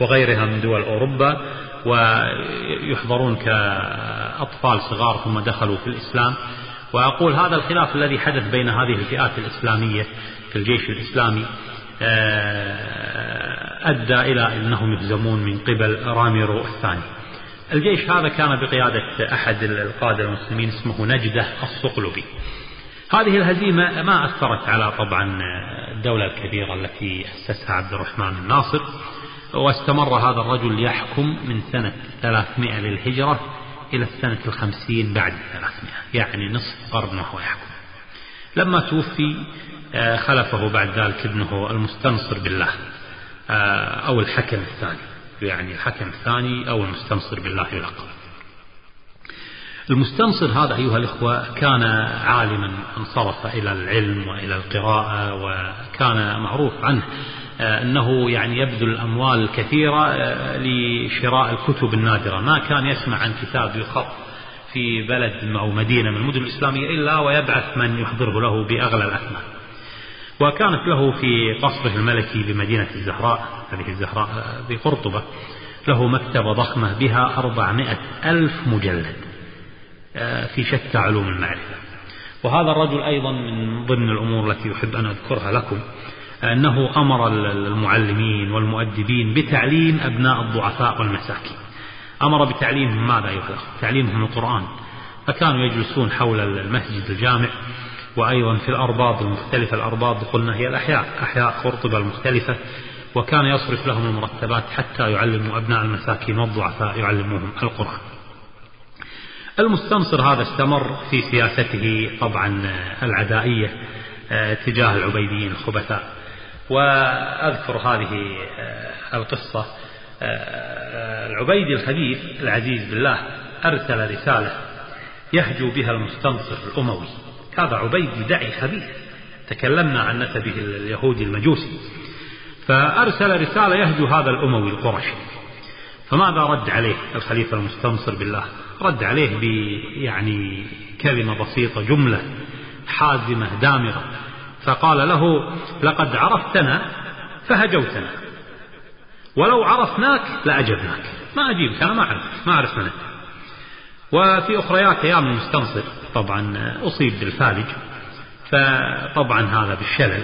وغيرها من دول أوروبا ويحضرون كأطفال صغار ثم دخلوا في الإسلام. وأقول هذا الخلاف الذي حدث بين هذه الفئات الإسلامية في الجيش الإسلامي آه، أدى إلى أنهم يهزمون من قبل راميرو الثاني. الجيش هذا كان بقيادة أحد القادة المسلمين اسمه نجدة الصقلبي. هذه الهزيمة ما أثرت على طبعا الدولة الكبيرة التي أسسها عبد الرحمن الناصر واستمر هذا الرجل يحكم من سنة 300 للهجرة إلى السنة الخمسين بعد 300 يعني نصف قرن وهو يحكم لما توفي آه، خلفه بعد ذلك ابنه المستنصر بالله آه، أو الحكم الثاني. يعني الحكم الثاني أو المستنصر بالله يلقب المستنصر هذا أيها الإخوة كان عالما انصرف إلى العلم وإلى القراءة وكان معروف عنه آه، أنه يعني يبذل الأموال الكثيرة لشراء الكتب النادرة. ما كان يسمع عن كتاب يخط في بلد أو مدينة من المدن الإسلامية إلا ويبعث من يحضره له بأغلى الأثمان وكانت له في قصره الملكي بمدينة الزهراء هذه الزهراء بقرطبة له مكتبة ضخمة بها أربعمائة ألف مجلد آه، في شتى علوم المعرفة. وهذا الرجل أيضا من ضمن الأمور التي أحب أن أذكرها لكم أنه أمر المعلمين والمؤدبين بتعليم أبناء الضعفاء والمساكين. أمر بتعليمهم ماذا أيها الأخوة؟ تعليمهم القرآن. فكانوا يجلسون حول المسجد الجامع وأيضا في الأرباض المختلفة الأرباض قلنا هي الأحياء أحياء قرطبة المختلفة وكان يصرف لهم المرتبات حتى يعلموا أبناء المساكين والضعفاء يعلموهم القرآن. المستنصر هذا استمر في سياسته طبعا العدائية آه، تجاه العبيديين الخبثاء. وأذكر هذه آه، القصة. آه، العبيدي الخبيث العزيز بالله أرسل رسالة يهجو بها المستنصر الأموي. هذا عبيدي دعي خبيث. تكلمنا عن نسبه اليهودي المجوسي. فأرسل رسالة يهجو هذا الأموي القرشي. فماذا رد عليه الخليفة المستنصر بالله؟ رد عليه ب يعني كلمة بسيطة جملة حازمة دامرة فقال له لقد عرفتنا فهجوتنا. ولو عرفناك لأجبناك. ما أجيبك أنا ما أعرف ما أعرف منك. وفي أخريات أيام المستنصر طبعا أصيب بالفالج فطبعا هذا بالشلل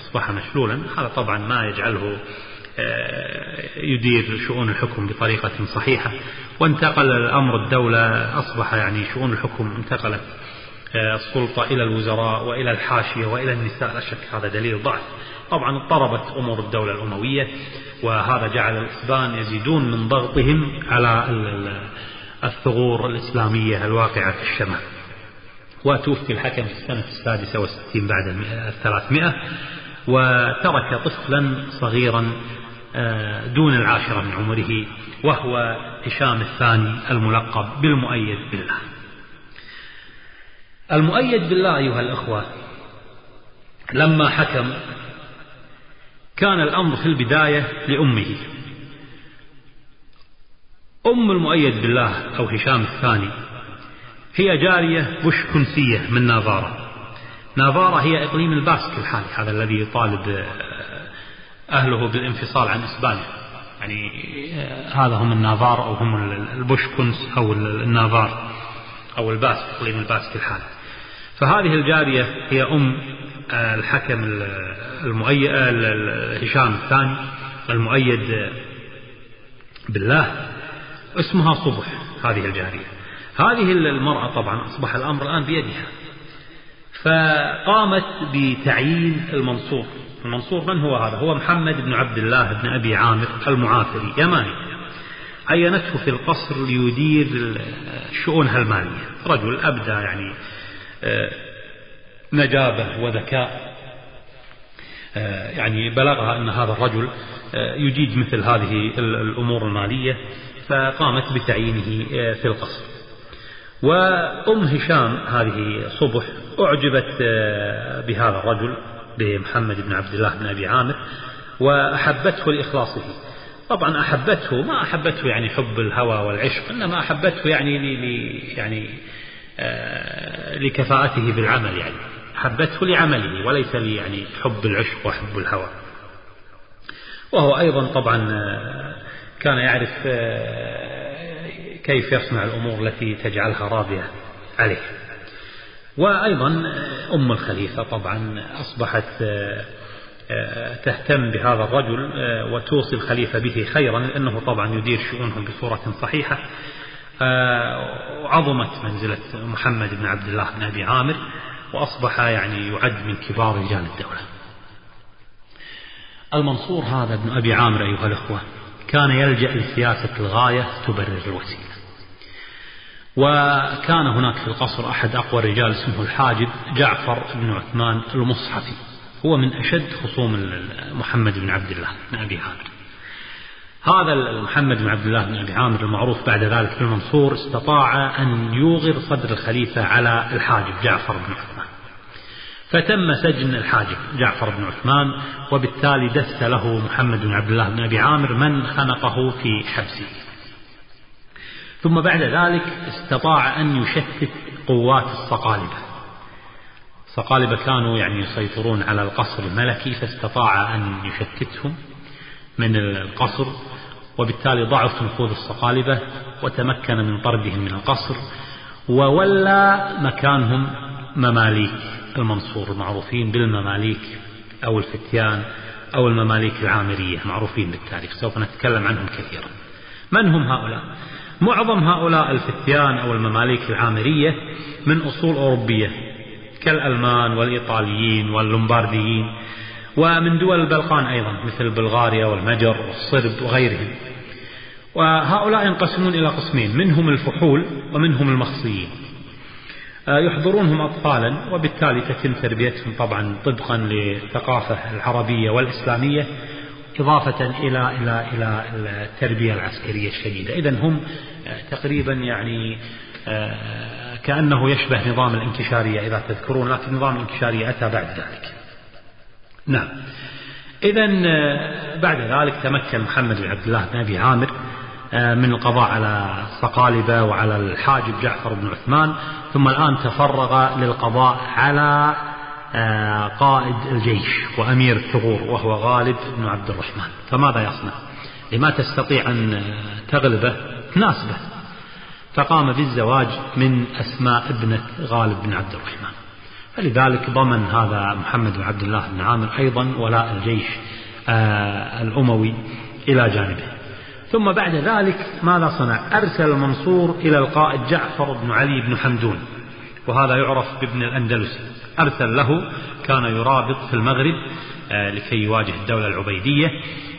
أصبح مشلولا. هذا طبعا ما يجعله آه، يدير شؤون الحكم بطريقة صحيحة. وانتقل الأمر الدولة أصبح يعني شؤون الحكم انتقلت آه، السلطة إلى الوزراء وإلى الحاشية وإلى النساء. لا شك هذا دليل ضعف. طبعا اضطربت أمور الدولة الأموية وهذا جعل الإسبان يزيدون من ضغطهم على الثغور الإسلامية الواقعة في الشمال. وتوفي الحكم في السنة السادسة والستين بعد الثلاثمائة وترك طفلا صغيرا آه، دون العاشرة من عمره وهو هشام الثاني الملقب بالمؤيد بالله. المؤيد بالله أيها الأخوة لما حكم كان الأمر في البداية لأمه. أم المؤيد بالله أو هشام الثاني. هي جارية بشكنسية من نافارا نافارا هي إقليم الباسك الحالي هذا الذي يطالب أهله بالانفصال عن إسبانيا. يعني هذا هم النافار أو هم البشكنس أو النافار أو الباسك إقليم الباسك الحالي. فهذه الجارية هي أم الحكم المؤيد هشام الثاني المؤيد بالله. اسمها صبح هذه الجارية. هذه المرأة طبعا أصبح الأمر الآن بيدها. فقامت بتعيين المنصور. المنصور من هو هذا؟ هو محمد بن عبد الله بن أبي عامر المعافري يماني. عينته في القصر ليدير شؤونها المالية. رجل أبدى يعني آه، نجابة وذكاء. آه، يعني بلغها أن هذا الرجل آه، يجيد مثل هذه الأمور المالية. فقامت بتعيينه آه، في القصر. وأم هشام هذه صبح أعجبت آه، بهذا الرجل بمحمد بن عبد الله بن أبي عامر وأحبته لإخلاصه. طبعا أحبته ما أحبته يعني حب الهوى والعشق إنما أحبته يعني لي يعني آه، لكفاءته بالعمل يعني. أحبته لعمله وليس لي يعني حب العشق وحب الهوى. وهو أيضا طبعا كان يعرف كيف يصنع الأمور التي تجعلها راضية عليه. وأيضا أم الخليفة طبعا أصبحت تهتم بهذا الرجل وتوصي الخليفة به خيرا لأنه طبعا يدير شؤونهم بصورة صحيحة. وعظمت منزلة محمد بن عبد الله بن أبي عامر وأصبح يعني يعد من كبار رجال الدولة. المنصور هذا ابن أبي عامر أيها الأخوة كان يلجأ لسياسة الغاية تبرر الوسيلة. وكان هناك في القصر أحد أقوى الرجال اسمه الحاجب جعفر بن عثمان المصحفي. هو من أشد خصوم محمد بن عبد الله بن أبي عامر. هذا محمد بن عبد الله بن أبي عامر المعروف بعد ذلك بالمنصور استطاع أن يوغر صدر الخليفة على الحاجب جعفر بن عثمان. فتم سجن الحاجب جعفر بن عثمان وبالتالي دس له محمد بن عبد الله بن أبي عامر من خنقه في حبسه. ثم بعد ذلك استطاع أن يشتت قوات الصقالبة الصقالبة كانوا يعني يسيطرون على القصر الملكي فاستطاع أن يشتتهم من القصر وبالتالي ضعف نفوذ الصقالبة وتمكن من طردهم من القصر وولى مكانهم مماليك. المنصور معروفين بالمماليك أو الفتيان أو المماليك العامرية معروفين بالتاريخ سوف نتكلم عنهم كثيرا. من هم هؤلاء؟ معظم هؤلاء الفتيان أو المماليك العامرية من أصول أوروبية كالألمان والإيطاليين واللومبارديين ومن دول البلقان أيضا مثل بلغاريا والمجر والصرب وغيرهم. وهؤلاء ينقسمون إلى قسمين منهم الفحول ومنهم المخصيين يحضرونهم أطفالا وبالتالي تتم تربيتهم طبعا طبقا للثقافة العربية والإسلامية إضافة إلى إلى إلى التربية العسكرية الشديدة. إذا هم آه، تقريبا يعني آه، كأنه يشبه نظام الانكشارية إذا تذكرون لكن نظام الانكشارية أتى بعد ذلك. نعم. إذا بعد ذلك تمكن محمد بن عبد الله بن أبي عامر آه، من القضاء على الصقالبة وعلى الحاجب جعفر بن عثمان ثم الآن تفرغ للقضاء على آه، قائد الجيش وأمير الثغور وهو غالب بن عبد الرحمن. فماذا يصنع؟ لما تستطيع أن تغلبه تناسبه. فقام بالزواج من أسماء ابنة غالب بن عبد الرحمن. فلذلك ضمن هذا محمد بن عبد الله بن عامر أيضا ولاء الجيش آه، الأموي إلى جانبه. ثم بعد ذلك ماذا صنع؟ أرسل المنصور إلى القائد جعفر بن علي بن حمدون وهذا يعرف بابن الأندلسي أرسل له كان يرابط في المغرب آه، لكي يواجه الدولة العبيدية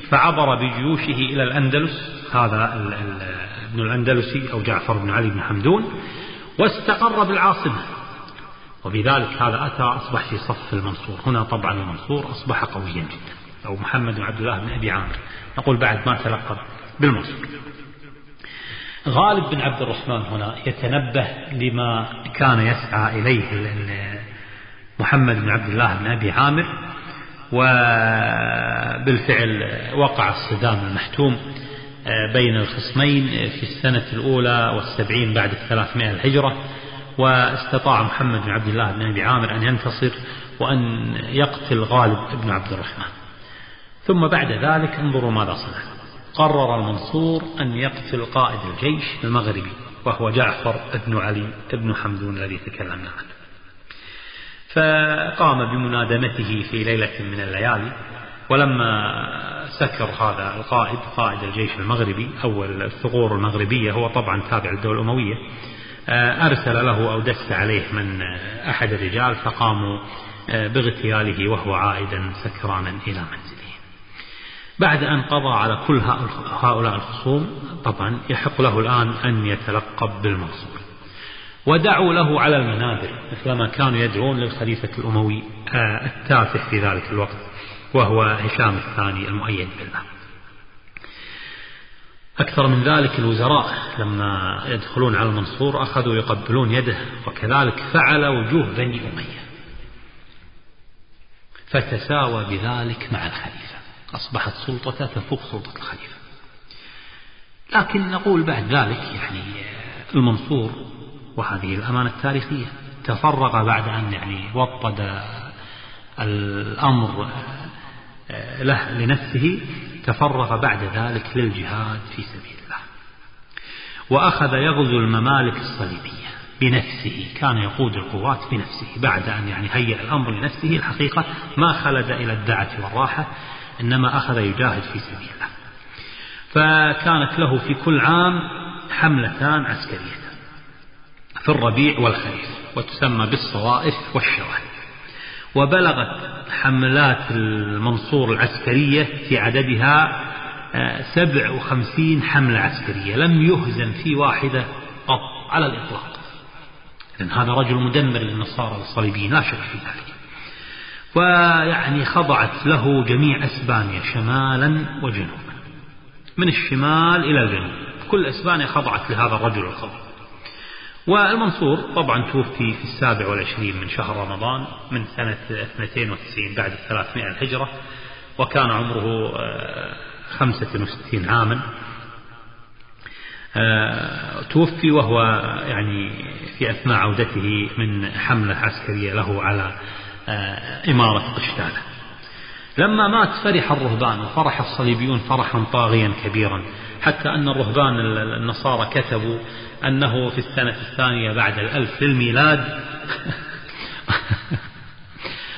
فعبر بجيوشه إلى الأندلس هذا ابن الأندلسي أو جعفر بن علي بن حمدون واستقر بالعاصمة. وبذلك هذا أتى أصبح في صف المنصور. هنا طبعا المنصور أصبح قويا جدا أو محمد بن عبد الله بن أبي عامر. نقول بعد ما تلقب بالمنصور غالب بن عبد الرحمن هنا يتنبه لما كان يسعى إليه محمد بن عبد الله بن أبي عامر وبالفعل وقع الصدام المحتوم آه، بين الخصمين في السنة الأولى والسبعين بعد الثلاثمائة الهجرة واستطاع محمد بن عبد الله بن أبي عامر أن ينتصر وأن يقتل غالب بن عبد الرحمن. ثم بعد ذلك انظروا ماذا صنع. قرر المنصور أن يقتل قائد الجيش المغربي وهو جعفر بن علي بن حمدون الذي تكلمنا عنه. فقام بمنادمته في ليلة من الليالي ولما سكر هذا القائد قائد الجيش المغربي أو الثغور المغربية هو طبعا تابع للدولة الأموية آه، أرسل له أو دس عليه من آه، أحد الرجال فقاموا آه، باغتياله وهو عائدا سكرانا إلى منزله. بعد أن قضى على كل هؤلاء الخصوم طبعا يحق له الآن أن يتلقب بالمنصور ودعوا له على المنابر مثلما كانوا يدعون للخليفة الأموي التاسع في ذلك الوقت وهو هشام الثاني المؤيد بالله. أكثر من ذلك الوزراء لما يدخلون على المنصور أخذوا يقبلون يده وكذلك فعل وجوه بني أمية. فتساوى بذلك مع الخليفة. أصبحت سلطته تفوق سلطة الخليفة. لكن نقول بعد ذلك يعني المنصور وهذه الأمانة التاريخية تفرغ بعد أن يعني وطد الأمر له لنفسه تفرغ بعد ذلك للجهاد في سبيل الله. وأخذ يغزو الممالك الصليبية بنفسه كان يقود القوات بنفسه بعد أن يعني هيأ الأمر لنفسه. الحقيقة ما خلد إلى الدعة والراحة. إنما أخذ يجاهد في سبيل الله فكانت له في كل عام حملتان عسكريتان في الربيع والخريف وتسمى بالصوائف والشوائب وبلغت حملات المنصور العسكرية في عددها آه، سبع وخمسين حملة عسكرية. لم يهزم في واحدة قط على الإطلاق. لأن هذا رجل مدمر للنصارى والصليبيين لا شك في ذلك. ويعني خضعت له جميع أسبانيا شمالا وجنوبا من الشمال إلى الجنوب. كل أسبانيا خضعت لهذا الرجل الخضر. والمنصور طبعا توفي في السابع والعشرين من شهر رمضان من سنة 92 بعد 300 الهجرة وكان عمره 65 آه، عاما. آه، توفي وهو يعني في أثناء عودته من حملة عسكرية له على إمارة قشتالة لما مات فرح الرهبان وفرح الصليبيون فرحا طاغيا كبيرا حتى أن الرهبان النصارى كتبوا أنه في السنة الثانية بعد الألف للميلاد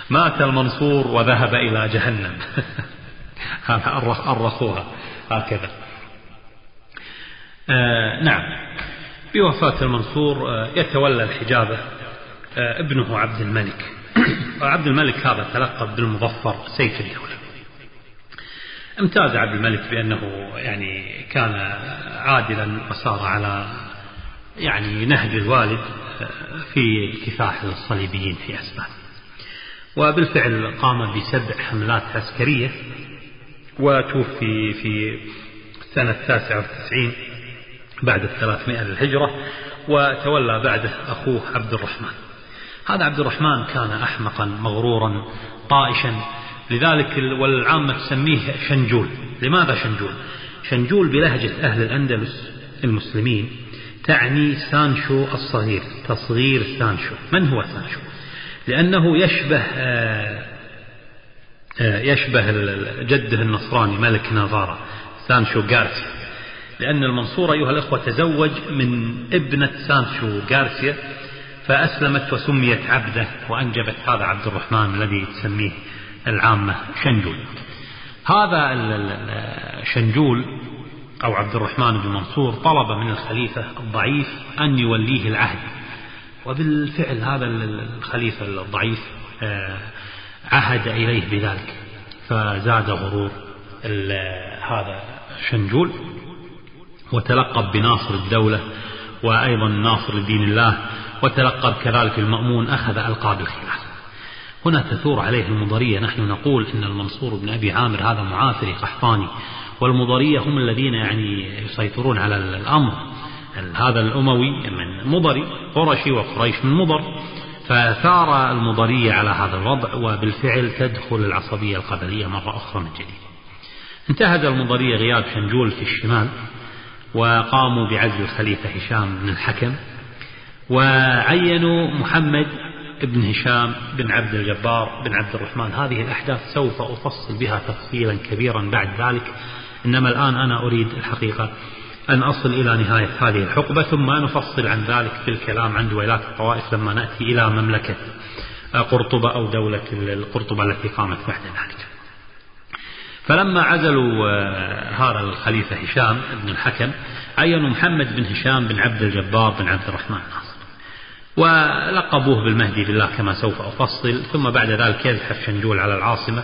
مات المنصور وذهب إلى جهنم. هذا أرخوها هكذا. آه نعم. بوفاة المنصور آه يتولى الحجابة آه ابنه عبد الملك. وعبد الملك هذا تلقب بالمظفر سيف الدولة امتاز عبد الملك بأنه يعني كان عادلا وسار على يعني نهج الوالد في كفاح الصليبيين في أسبانيا وبالفعل قام بسبع حملات عسكرية وتوفي في سنة 99 بعد الثلاثمائة للهجرة وتولى بعده أخوه عبد الرحمن. هذا عبد الرحمن كان أحمقا مغرورا طائشا. لذلك والعامة تسميه شنجول. لماذا شنجول؟ شنجول بلهجة أهل الأندلس المسلمين تعني سانشو الصغير تصغير سانشو. من هو سانشو؟ لأنه يشبه آه، آه، يشبه جده النصراني ملك نافارا سانشو غارسيا. لأن المنصور أيها الأخوة تزوج من ابنة سانشو غارسيا. فأسلمت وسميت عبده وأنجبت هذا عبد الرحمن الذي تسميه العامة شنجول. هذا شنجول أو عبد الرحمن بن منصور طلب من الخليفة الضعيف أن يوليه العهد. وبالفعل هذا الخليفة الضعيف آه، عهد إليه بذلك فزاد غرور هذا شنجول وتلقب بناصر الدولة وأيضا ناصر لدين الله وتلقب كذلك المأمون أخذ ألقاب الخلافة هنا تثور عليه المضرية نحن نقول إن المنصور بن أبي عامر هذا معافري قحطاني والمضرية هم الذين يعني يسيطرون على الأمر. هذا الأموي من مضري قرشي وقريش من مضر. فثار المضرية على هذا الوضع وبالفعل تدخل العصبية القبلية مرة أخرى من جديد. انتهز المضرية غياب شنجول في الشمال وقاموا بعزل الخليفة هشام بن الحكم. وعينوا محمد بن هشام بن عبد الجبار بن عبد الرحمن. هذه الأحداث سوف أفصل بها تفصيلا كبيرا بعد ذلك. إنما الآن أنا أريد الحقيقة أن أصل إلى نهاية هذه الحقبة ثم نفصل عن ذلك في الكلام عن دويلات الطوائف لما نأتي إلى مملكة قرطبة أو دولة القرطبة التي قامت بعد ذلك. فلما عزلوا آه، هذا الخليفة هشام بن الحكم عينوا محمد بن هشام بن عبد الجبار بن عبد الرحمن. الناصر ولقبوه بالمهدي بالله كما سوف أفصل ثم بعد ذلك يزحف شنجول على العاصمة.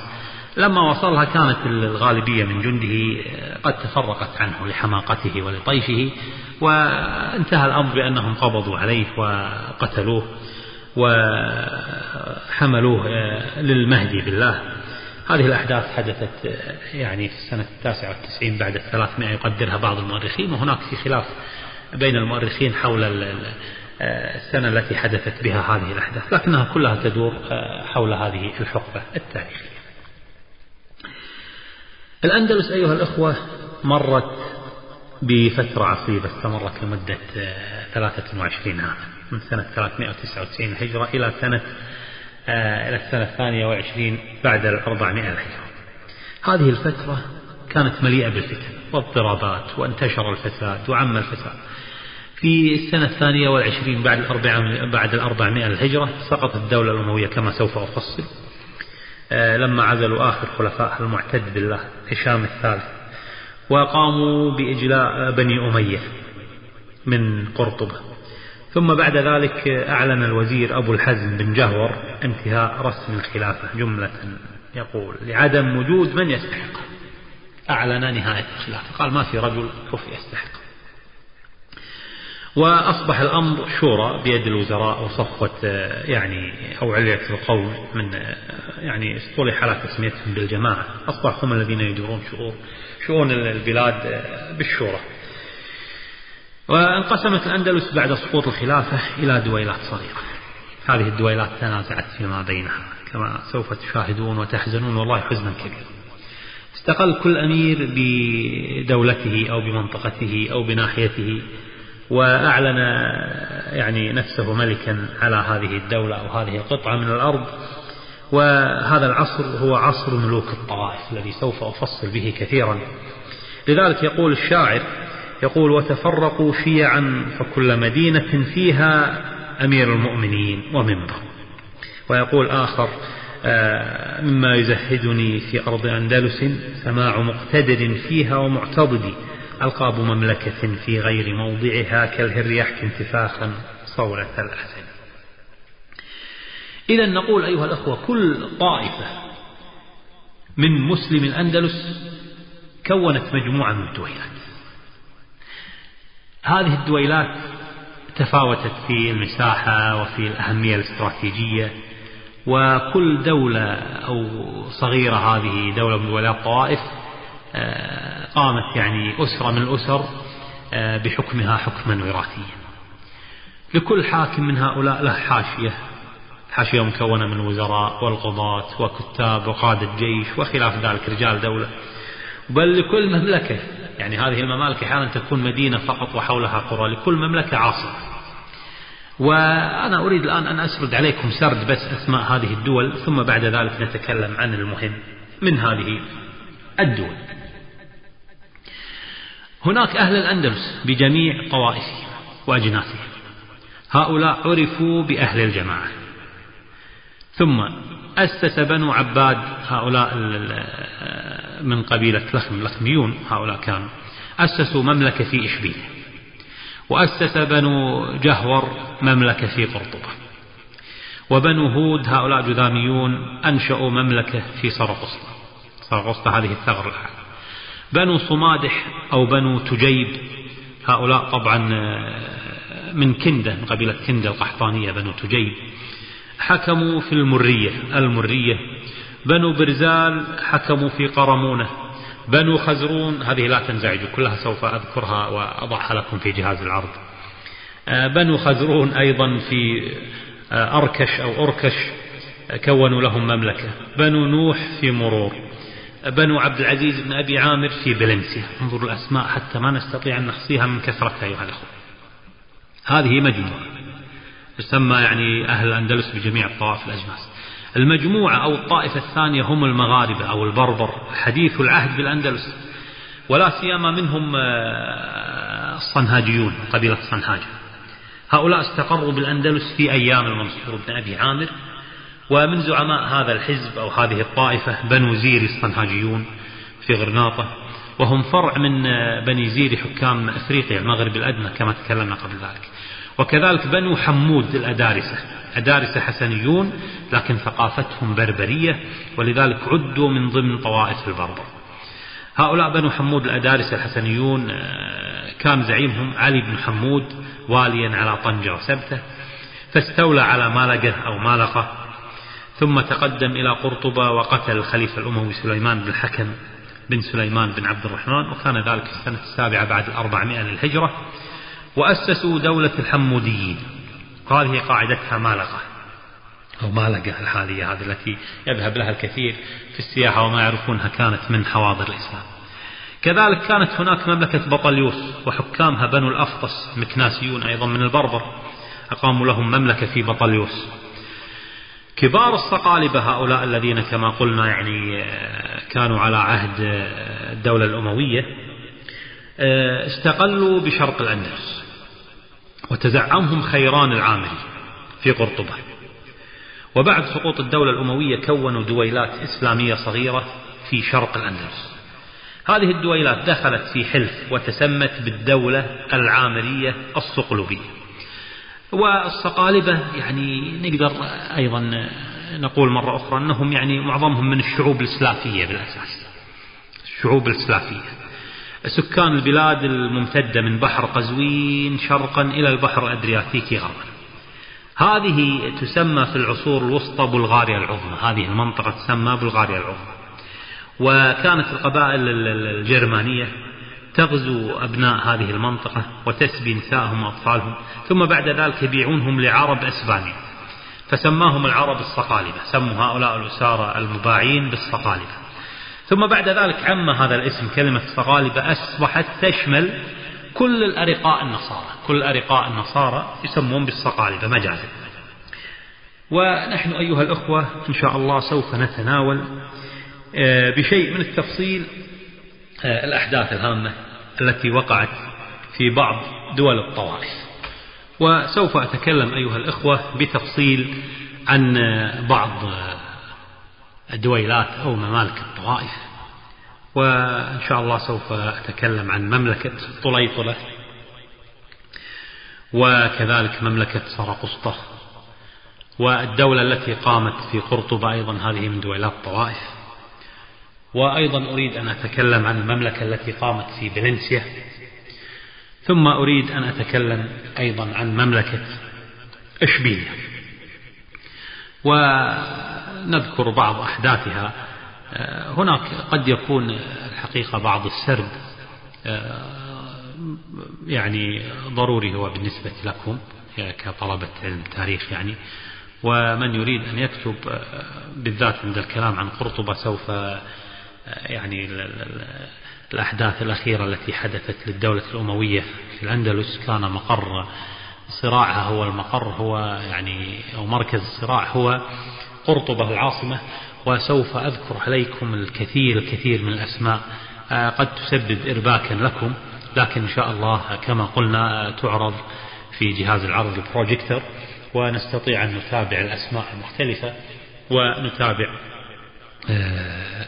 لما وصلها كانت الغالبية من جنده قد تفرقت عنه لحماقته ولطيشه وانتهى الأمر بأنهم قبضوا عليه وقتلوه وحملوه للمهدي بالله. هذه الأحداث حدثت يعني في السنة التاسعة والتسعين بعد الثلاثمائة يقدرها بعض المؤرخين وهناك في خلاف بين المؤرخين حول السنة التي حدثت بها هذه الأحداث لكنها كلها تدور حول هذه الحقبة التاريخية. الأندلس أيها الأخوة مرت بفترة عصيبة استمرت لمدة 23 عاما من سنة 399 الهجرة إلى سنة إلى السنة الثانية وعشرين بعد الأربعمائة الهجرة. هذه الفترة كانت مليئة بالفتن واضطرابات وانتشر الفساد وعم الفساد. في السنة الثانية والعشرين بعد الأربعمائة, بعد الأربعمائة للهجرة سقطت الدولة الأموية كما سوف أفصل. آه، لما عزلوا آخر خلفاء المعتد بالله هشام الثالث وقاموا بإجلاء بني أمية من قرطبة. ثم بعد ذلك أعلن الوزير أبو الحزم بن جهور انتهاء رسم الخلافة جملة يقول لعدم وجود من يستحق. أعلن نهاية الخلافة. قال ما في رجل كفء يستحق. وأصبح الأمر شورى بيد الوزراء وصفوة يعني أو علية القول من يعني اصطلح على تسميتهم بالجماعة. أصبحوا هم الذين يديرون شؤون شؤون البلاد بالشورى. وانقسمت الأندلس بعد سقوط الخلافة إلى دويلات صغيرة. هذه الدويلات تنازعت فيما بينها كما سوف تشاهدون وتحزنون والله حزنا كبيرا استقل كل أمير بدولته أو بمنطقته أو بناحيته وأعلن يعني نفسه ملكا على هذه الدولة أو هذه القطعة من الأرض. وهذا العصر هو عصر ملوك الطوائف الذي سوف أفصل به كثيرا. لذلك يقول الشاعر يقول وتفرقوا شيعا فكل مدينة فيها أمير المؤمنين ومنبر. ويقول آخر آه، مما يزهدني في أرض أندلس سماع مقتدر فيها ومعتضد ألقاب مملكة في غير موضعها كالهر يحكي انتفاخا صولة الأسد إذا نقول أيها الأخوة كل طائفة من مسلم الأندلس كونت مجموعة من الدويلات. هذه الدويلات تفاوتت في المساحة وفي الأهمية الاستراتيجية وكل دولة أو صغيرة هذه دولة من ولايات الطوائف قامت يعني أسرة من الأسر آه، بحكمها حكما وراثيا. لكل حاكم من هؤلاء له حاشية حاشية مكونة من وزراء والقضاة وكتاب وقادة جيش وخلاف ذلك رجال دولة. بل لكل مملكة يعني هذه الممالك أحيانا تكون مدينة فقط وحولها قرى لكل مملكة عاصمة. وأنا أريد الآن أن أسرد عليكم سرد بس أسماء هذه الدول ثم بعد ذلك نتكلم عن المهم من هذه الدول. هناك أهل الأندلس بجميع طوائفهم وأجناسهم. هؤلاء عرفوا بأهل الجماعة. ثم أسس بنو عباد هؤلاء من قبيلة لخم لخميون هؤلاء كانوا أسسوا مملكة في إشبيل وأسس بنو جهور مملكة في قرطبة. وبنو هود هؤلاء جذاميون أنشأوا مملكة في سرقسطة سرقسطة هذه الثغر. الآن بنو صمادح أو بنو تجيب هؤلاء طبعا من كندة من قبيلة كندة القحطانية بنو تجيب. حكموا في المرية المرية. بنو برزال حكموا في قرمونة. بنو خزرون هذه لا تنزعجوا كلها سوف أذكرها وأضعها لكم في جهاز العرض. آه، بنو خزرون أيضا في آه، أركش أو أركش كونوا لهم مملكة. بنو نوح في مرور. بنو عبد العزيز بن أبي عامر في بلنسيا. انظروا الأسماء حتى ما نستطيع أن نحصيها من كثرتها أيها الأخوة. هذه مجموعة تسمى يعني أهل الأندلس بجميع الطوائف الأجناس. المجموعة أو الطائفة الثانية هم المغاربة أو البربر حديث العهد بالأندلس. ولا سيما منهم آه، الصنهاجيون قبيلة صنهاج هؤلاء استقروا بالأندلس في أيام المنصور بن أبي عامر. ومن زعماء هذا الحزب أو هذه الطائفة بنو زيري الصنهاجيون في غرناطة وهم فرع من بني زيري حكام أفريقيا المغرب الأدنى كما تكلمنا قبل ذلك. وكذلك بنو حمود الأدارسة أدارسة حسنيون لكن ثقافتهم بربرية ولذلك عدوا من ضمن طوائف البربر. هؤلاء بنو حمود الأدارسة الحسنيون آه، كان زعيمهم علي بن حمود واليا على طنجة وسبتة فاستولى على مالقة أو مالقة ثم تقدم إلى قرطبة وقتل الخليفة الأموي سليمان بن الحكم بن سليمان بن عبد الرحمن وكان ذلك في السنة السابعة بعد الأربعمائة للهجرة. وأسسوا دولة الحموديين. وهذه قاعدتها مالقة. أو مالقة الحالية هذه التي يذهب لها الكثير في السياحة وما يعرفونها كانت من حواضر الإسلام. كذلك كانت هناك مملكة بطليوس وحكامها بنو الأفطس مكناسيون أيضا من البربر أقاموا لهم مملكة في بطليوس. كبار الصقالبة هؤلاء الذين كما قلنا يعني كانوا على عهد الدولة الأموية استقلوا بشرق الأندلس وتزعمهم خيران العامري في قرطبة. وبعد سقوط الدولة الأموية كونوا دويلات إسلامية صغيرة في شرق الأندلس. هذه الدويلات دخلت في حلف وتسمت بالدولة العامرية الصقلبية والصقالبة يعني نقدر أيضا نقول مرة أخرى أنهم يعني معظمهم من الشعوب الإسلافية بالأساس. الشعوب الإسلافية. سكان البلاد الممتدة من بحر قزوين شرقا إلى البحر الأدرياتيكي غربا. هذه تسمى في العصور الوسطى بلغاريا العظمى. هذه المنطقة تسمى بلغاريا العظمى. وكانت القبائل الجرمانية تغزو أبناء هذه المنطقة وتسبي نساءهم وأطفالهم ثم بعد ذلك يبيعونهم لعرب أسبانيا. فسماهم العرب الصقالبة سموا هؤلاء الأسارة المباعين بالصقالبة. ثم بعد ذلك عم هذا الاسم كلمة صقالبة أصبحت تشمل كل الأرقاء النصارى. كل الأرقاء النصارى يسمون بالصقالبة مجازا ونحن أيها الأخوة إن شاء الله سوف نتناول آه، بشيء من التفصيل آه، الأحداث الهامة. التي وقعت في بعض دول الطوائف وسوف أتكلم أيها الإخوة بتفصيل عن بعض الدويلات أو ممالك الطوائف. وإن شاء الله سوف أتكلم عن مملكة طليطلة وكذلك مملكة سرقسطة والدولة التي قامت في قرطبة أيضا هذه من دويلات الطوائف. وأيضا أريد أن أتكلم عن المملكة التي قامت في فالنسيا ثم أريد أن أتكلم أيضا عن مملكة إشبيليا. ونذكر بعض أحداثها. هناك قد يكون الحقيقة بعض السرد يعني ضروري هو بالنسبة لكم كطلبة علم تاريخ يعني. ومن يريد أن يكتب بالذات عند الكلام عن قرطبة سوف يعني الأحداث الأخيرة التي حدثت للدولة الأموية في الأندلس كان مقر. صراعها هو المقر هو يعني أو مركز الصراع هو قرطبة العاصمة وسوف أذكر عليكم الكثير الكثير من الأسماء. آه، قد تسبب إرباكا لكم لكن إن شاء الله كما قلنا تعرض في جهاز العرض البروجيكتور ونستطيع أن نتابع الأسماء المختلفة ونتابع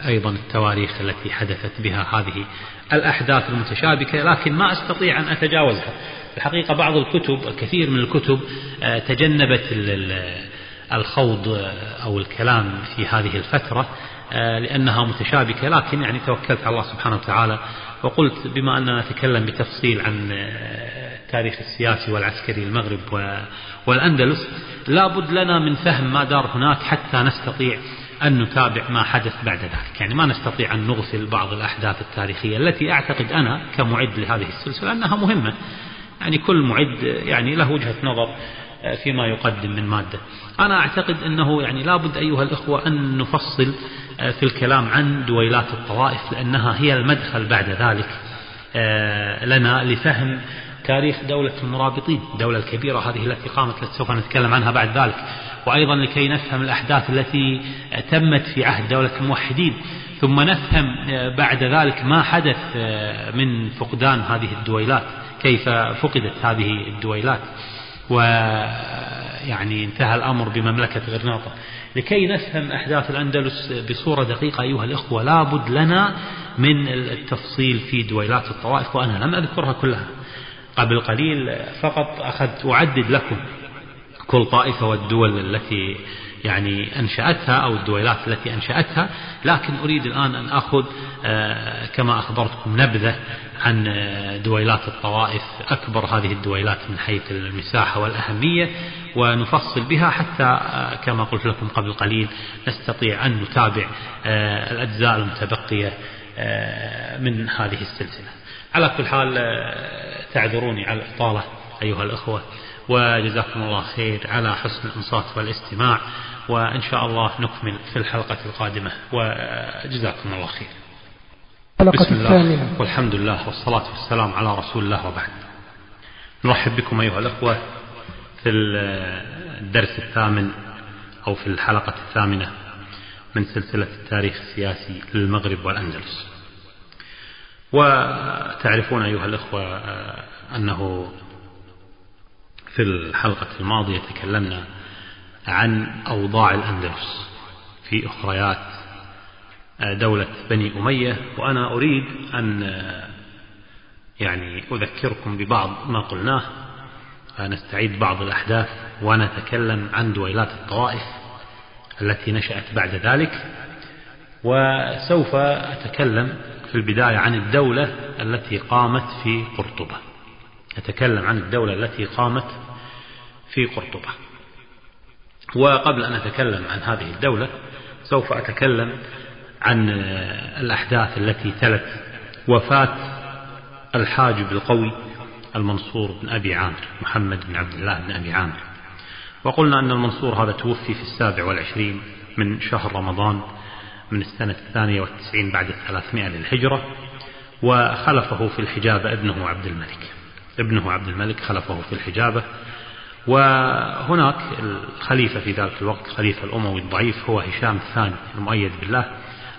أيضا التواريخ التي حدثت بها هذه الأحداث المتشابكة لكن ما أستطيع أن أتجاوزها. الحقيقة بعض الكتب الكثير من الكتب آه، تجنبت الخوض آه، أو الكلام في هذه الفترة لأنها متشابكة. لكن يعني توكلت على الله سبحانه وتعالى وقلت بما أننا نتكلم بتفصيل عن التاريخ السياسي والعسكري المغرب والأندلس لابد لنا من فهم ما دار هناك حتى نستطيع أن نتابع ما حدث بعد ذلك. يعني ما نستطيع أن نغفل بعض الأحداث التاريخية التي أعتقد أنا كمعد لهذه السلسلة أنها مهمة. يعني كل معد يعني له وجهة نظر آه، فيما يقدم من مادة. أنا أعتقد أنه يعني لابد أيها الأخوة أن نفصل آه، في الكلام عن دويلات الطوائف لأنها هي المدخل بعد ذلك آه، لنا لفهم تاريخ دولة المرابطين الدولة الكبيرة هذه التي قامت التي سوف نتكلم عنها بعد ذلك. وأيضا لكي نفهم الأحداث التي تمت في عهد دولة الموحدين ثم نفهم آه، بعد ذلك ما حدث آه، من فقدان هذه الدويلات كيف فقدت هذه الدويلات. ويعني انتهى الأمر بمملكة غرناطة. لكي نفهم أحداث الأندلس بصورة دقيقة أيها الإخوة لابد لنا من التفصيل في دويلات الطوائف وأنا لم أذكرها كلها. قبل قليل فقط أخذت أعدد لكم كل طائفة والدول التي يعني أنشأتها أو الدويلات التي أنشأتها لكن أريد الآن أن أخذ آه، كما أخبرتكم نبذة عن آه، دويلات الطوائف أكبر هذه الدويلات من حيث المساحة والأهمية ونفصل بها حتى آه، كما قلت لكم قبل قليل نستطيع أن نتابع الأجزاء المتبقية من هذه السلسلة. على كل حال تعذروني على الإطالة أيها الأخوة. وجزاكم الله خير على حسن الإنصات والاستماع وإن شاء الله نكمل في الحلقة القادمة وجزاكم الله خير. بسم الله والحمد لله والصلاة والسلام على رسول الله وبعد. نرحب بكم أيها الأخوة في الدرس الثامن أو في الحلقة الثامنة من سلسلة التاريخ السياسي للمغرب والأندلس. وتعرفون أيها الأخوة أنه في الحلقة الماضية تكلمنا عن أوضاع الأندلس. في أخريات دولة بني أمية وأنا أريد أن يعني أذكركم ببعض ما قلناه. نستعيد بعض الأحداث ونتكلم عن دويلات الطوائف التي نشأت بعد ذلك. وسوف أتكلم في البداية عن الدولة التي قامت في قرطبة. أتكلم عن الدولة التي قامت في قرطبة. وقبل أن أتكلم عن هذه الدولة سوف أتكلم عن الأحداث التي تلت وفاة الحاجب القوي المنصور بن أبي عامر محمد بن عبد الله بن أبي عامر. وقلنا أن المنصور هذا توفي في السابع والعشرين من شهر رمضان من السنة الثانية والتسعين بعد الثلاثمائة للهجرة وخلفه في الحجابة ابنه عبد الملك. ابنه عبد الملك خلفه في الحجابة وهناك الخليفة في ذلك الوقت خليفة الأموي الضعيف هو هشام الثاني المؤيد بالله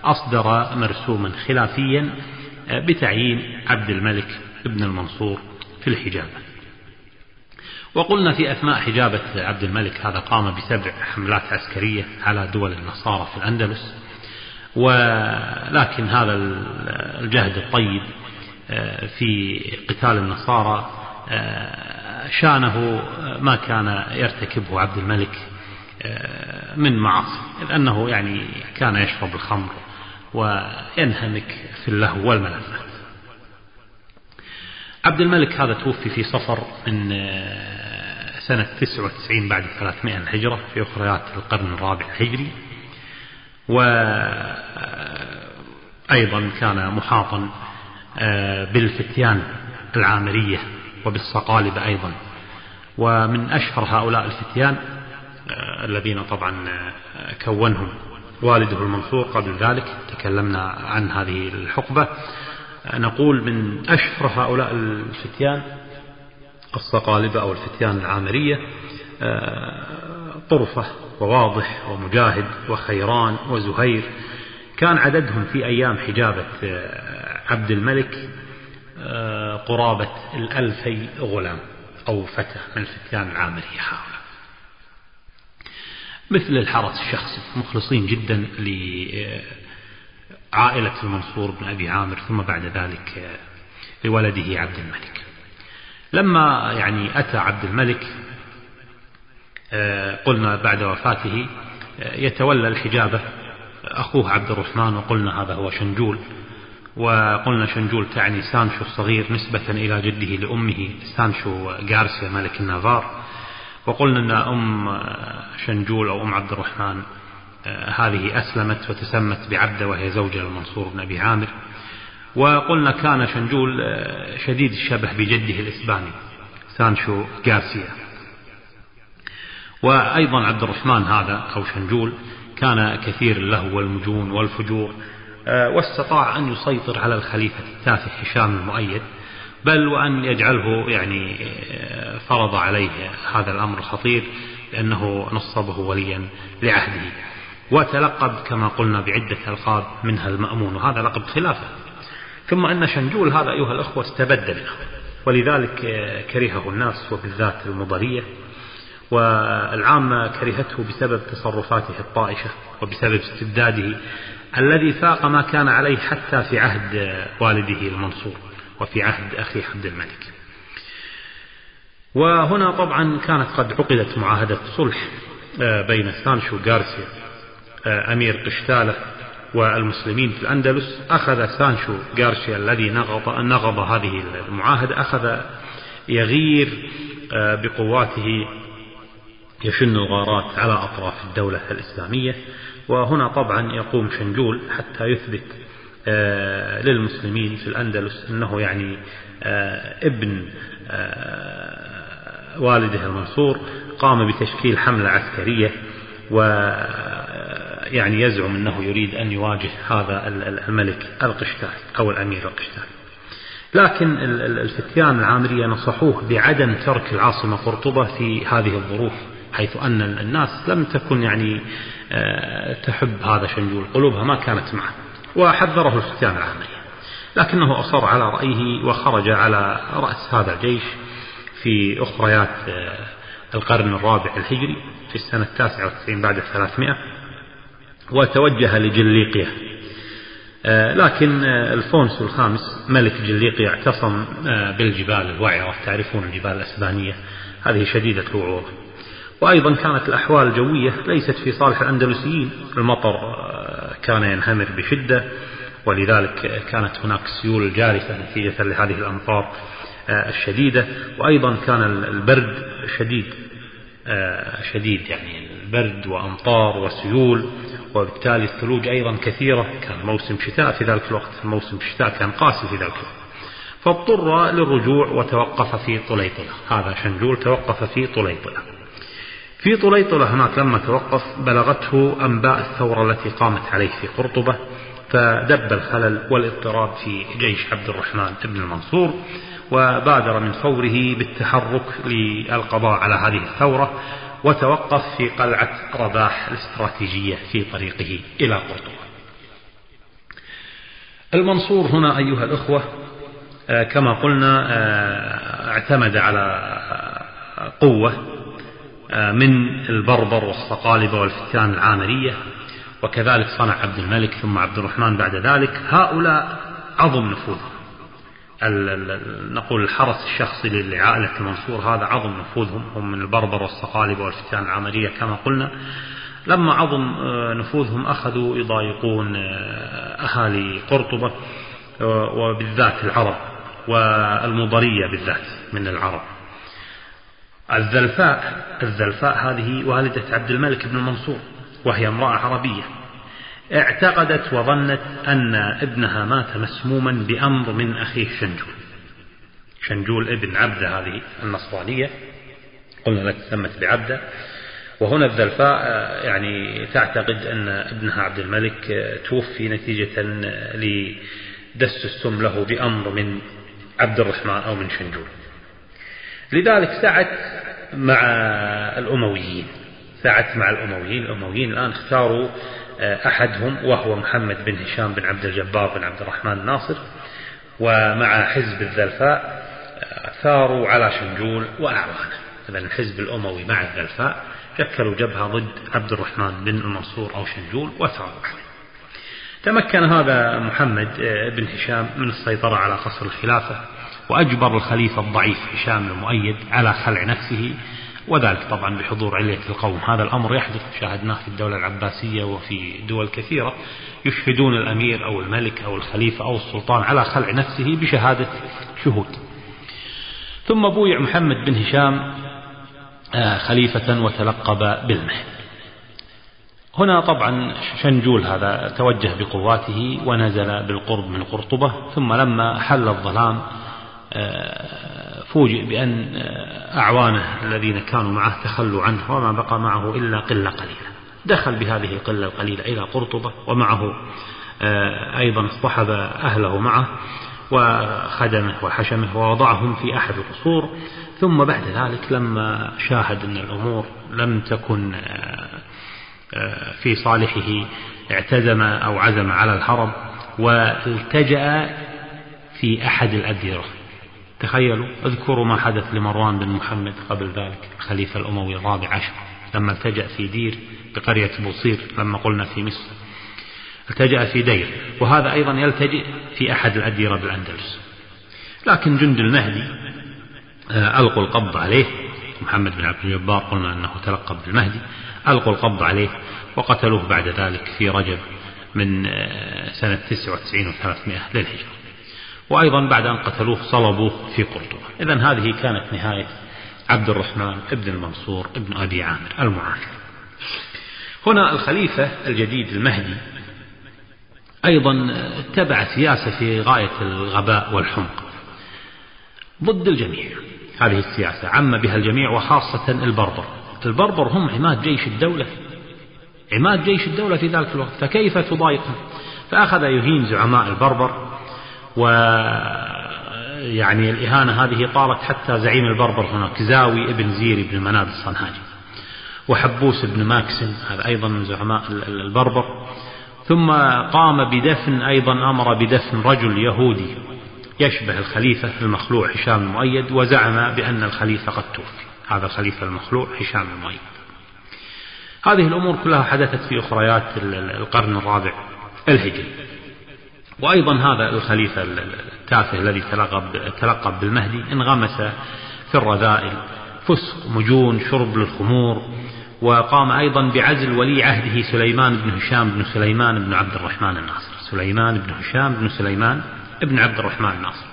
أصدر مرسوما خلافيا بتعيين عبد الملك ابن المنصور في الحجابة. وقلنا في أثناء حجابة عبد الملك هذا قام بسبع حملات عسكرية على دول النصارى في الأندلس ولكن هذا الجهد الطيب آه، في قتال النصارى آه، شأنه ما كان يرتكبه عبد الملك آه، من معاصي لأنه يعني كان يشرب الخمر وينهمك في اللهو والملذات عبد الملك هذا توفي في صفر من سنة 99 بعد 300 الهجرة في أخريات القرن الرابع الهجري. وأيضا كان محاطا آه، بالفتيان العامرية وبالصقالبة أيضا. ومن أشهر هؤلاء الفتيان آه، الذين طبعا آه، كونهم والده المنصور. قبل ذلك تكلمنا عن هذه الحقبة. نقول من أشهر هؤلاء الفتيان الصقالبة أو الفتيان العامرية طرفة وواضح ومجاهد وخيران وزهير. كان عددهم في أيام حجابة آه، عبد الملك آه، قرابة الألفي غلام أو فتى من الفتيان العامرية هؤلاء. مثل الحرس الشخصي مخلصين جدا لعائلة المنصور بن أبي عامر ثم بعد ذلك آه، لولده عبد الملك. لما يعني أتى عبد الملك آه، قلنا بعد وفاته يتولى الحجابة أخوه عبد الرحمن وقلنا هذا هو شنجول. وقلنا شنجول تعني سانشو الصغير نسبة إلى جده لأمه سانشو غارسيا ملك النافار. وقلنا أن أم شنجول أو أم عبد الرحمن آه، هذه أسلمت وتسمت بعبدة وهي زوجة للمنصور بن أبي عامر. وقلنا كان شنجول شديد الشبه بجده الإسباني سانشو غارسيا. وأيضا عبد الرحمن هذا أو شنجول كان كثير اللهو والمجون والفجور. آه، واستطاع أن يسيطر على الخليفة التافه هشام المؤيد بل وأن يجعله يعني آه، فرض عليه هذا الأمر الخطير لأنه نصبه وليا لعهده. وتلقب كما قلنا بعدة ألقاب منها المأمون وهذا لقب خلافة. ثم أن شنجول هذا أيها الأخوة استبد منه ولذلك آه، كرهه الناس وبالذات المضرية. والعامة كرهته بسبب تصرفاته الطائشة وبسبب استبداده الذي فاق ما كان عليه حتى في عهد والده المنصور وفي عهد أخيه عبد الملك. وهنا طبعا كانت قد عقدت معاهدة صلح آه، بين سانشو غارسيا آه، أمير قشتالة والمسلمين في الأندلس. أخذ سانشو غارسيا الذي نغض, نغض هذه المعاهدة أخذ يغير آه، بقواته يشن الغارات على أطراف الدولة الإسلامية. وهنا طبعا يقوم شنجول حتى يثبت آه، للمسلمين في الأندلس أنه يعني آه، ابن آه، والده المنصور قام بتشكيل حملة عسكرية ويعني يزعم أنه يريد أن يواجه هذا الملك القشتالي أو الأمير القشتالي لكن الفتيان العامرية نصحوه بعدم ترك العاصمة قرطبة في هذه الظروف. حيث أن الناس لم تكن يعني آه، تحب هذا شنجول. قلوبها ما كانت معه. وحذره الفتيان العامية لكنه أصر على رأيه وخرج على رأس هذا الجيش في أخريات آه، القرن الرابع الهجري في السنة التاسعة والتسعين بعد الثلاثمائة وتوجه لجليقية. آه، لكن الفونس الخامس ملك جليقية اعتصم بالجبال الوعرة. تعرفون الجبال الأسبانية؟ هذه شديدة الوعورة وأيضا كانت الأحوال الجوية ليست في صالح الأندلسيين. المطر آه، كان ينهمر بشدة ولذلك كانت هناك سيول جارفة نتيجة لهذه الأمطار آه، الشديدة. وأيضا كان البرد شديد آه، شديد يعني البرد وأمطار وسيول. وبالتالي الثلوج أيضا كثيرة. كان موسم شتاء في ذلك الوقت موسم الشتاء كان قاسي في ذلك الوقت. فاضطر للرجوع وتوقف في طليطلة. هذا شنجول توقف في طليطلة. في طليطلة هناك لما توقف بلغته أنباء الثورة التي قامت عليه في قرطبة فدب الخلل والاضطراب في جيش عبد الرحمن بن المنصور وبادر من فوره بالتحرك للقضاء على هذه الثورة وتوقف في قلعة رباح الاستراتيجية في طريقه إلى قرطبة. المنصور هنا أيها الأخوة آه، كما قلنا آه، اعتمد على قوة من البربر والصقالبة والفتيان العامرية وكذلك صنع عبد الملك ثم عبد الرحمن بعد ذلك. هؤلاء عظم نفوذهم. نقول الحرس الشخصي لعائلة المنصور هذا عظم نفوذهم هم من البربر والصقالبة والفتيان العامرية كما قلنا. لما عظم آه، نفوذهم أخذوا يضايقون آه، أهالي قرطبة وبالذات العرب والمضرية بالذات من العرب. الذلفاء الذلفاء هذه والدة عبد الملك بن المنصور وهي امرأة عربية. اعتقدت وظنت أن ابنها مات مسموما بأمر من أخيه شنجول. شنجول ابن عبدة هذه النصرانية قلنا لك سمت بعبدة. وهنا الذلفاء يعني تعتقد أن ابنها عبد الملك توفي نتيجة لدس السم له بأمر من عبد الرحمن أو من شنجول. لذلك سعت مع الأمويين. سعت مع الأمويين. الأمويين الآن اختاروا آه، أحدهم وهو محمد بن هشام بن عبد الجبار بن عبد الرحمن الناصر. ومع حزب الذلفاء آه، ثاروا على شنجول وأعوانه. إذا الحزب الأموي مع الذلفاء شكلوا جبهة ضد عبد الرحمن بن المنصور أو شنجول وثاروا عليه. تمكن هذا محمد آه، بن هشام من السيطرة على قصر الخلافة. وأجبر الخليفة الضعيف هشام المؤيد على خلع نفسه وذلك طبعا بحضور علية القوم. هذا الأمر يحدث شاهدناه في الدولة العباسية وفي دول كثيرة. يشهدون الأمير أو الملك أو الخليفة أو السلطان على خلع نفسه بشهادة شهود. ثم بويع محمد بن هشام آه، خليفة وتلقب بالمهد. هنا طبعا شنجول هذا توجه بقواته ونزل بالقرب من قرطبة ثم لما حل الظلام فوجئ بأن آه، أعوانه الذين كانوا معه تخلوا عنه وما بقى معه إلا قلة قليلة. دخل بهذه القلة القليلة إلى قرطبة ومعه آه، أيضا اصطحب أهله معه وخدمه وحشمه ووضعهم في أحد القصور. ثم بعد ذلك لما شاهد أن الأمور لم تكن في صالحه اعتزم أو عزم على الهرب والتجأ في أحد الأديرة. تخيلوا اذكروا ما حدث لمروان بن محمد قبل ذلك الخليفة الأموي الرابع عشر لما التجأ في دير بقرية بوصير لما قلنا في مصر. التجأ في دير وهذا أيضا يلتجئ في أحد الأديرة بالأندلس. لكن جند المهدي آه، ألقوا القبض عليه. محمد بن عبد الجبار قلنا أنه تلقب بالمهدي ألقوا القبض عليه وقتلوه بعد ذلك في رجب من آه، سنة 99 و300 للهجرة. وأيضا بعد أن قتلوه صلبوه في قرطبة. إذا هذه كانت نهاية عبد الرحمن ابن المنصور ابن أبي عامر المعافر هنا الخليفة الجديد المهدي أيضا اتبع سياسة في غاية الغباء والحمق ضد الجميع. هذه السياسة عم بها الجميع وخاصة البربر. البربر هم عماد جيش الدولة. عماد جيش الدولة في ذلك الوقت. فكيف تضايقهم؟ فأخذ يهين زعماء البربر ويعني الإهانة هذه طالت حتى زعيم البربر هناك زاوي ابن زير بن مناد الصنهاجي وحبوس بن ماكسن هذا أيضا من زعماء البربر. ثم قام بدفن أيضا أمر بدفن رجل يهودي يشبه الخليفة المخلوع هشام المؤيد وزعم بأن الخليفة قد توفي. هذا الخليفة المخلوع هشام المؤيد. هذه الأمور كلها حدثت في أخريات القرن الرابع الهجري. وأيضا هذا الخليفة التافه الذي تلقب, تلقب بالمهدي انغمس في الرذائل. فسق مجون شرب للخمور. وقام أيضا بعزل ولي عهده سليمان بن هشام بن سليمان بن عبد الرحمن الناصر. سليمان بن هشام بن سليمان بن عبد الرحمن الناصر.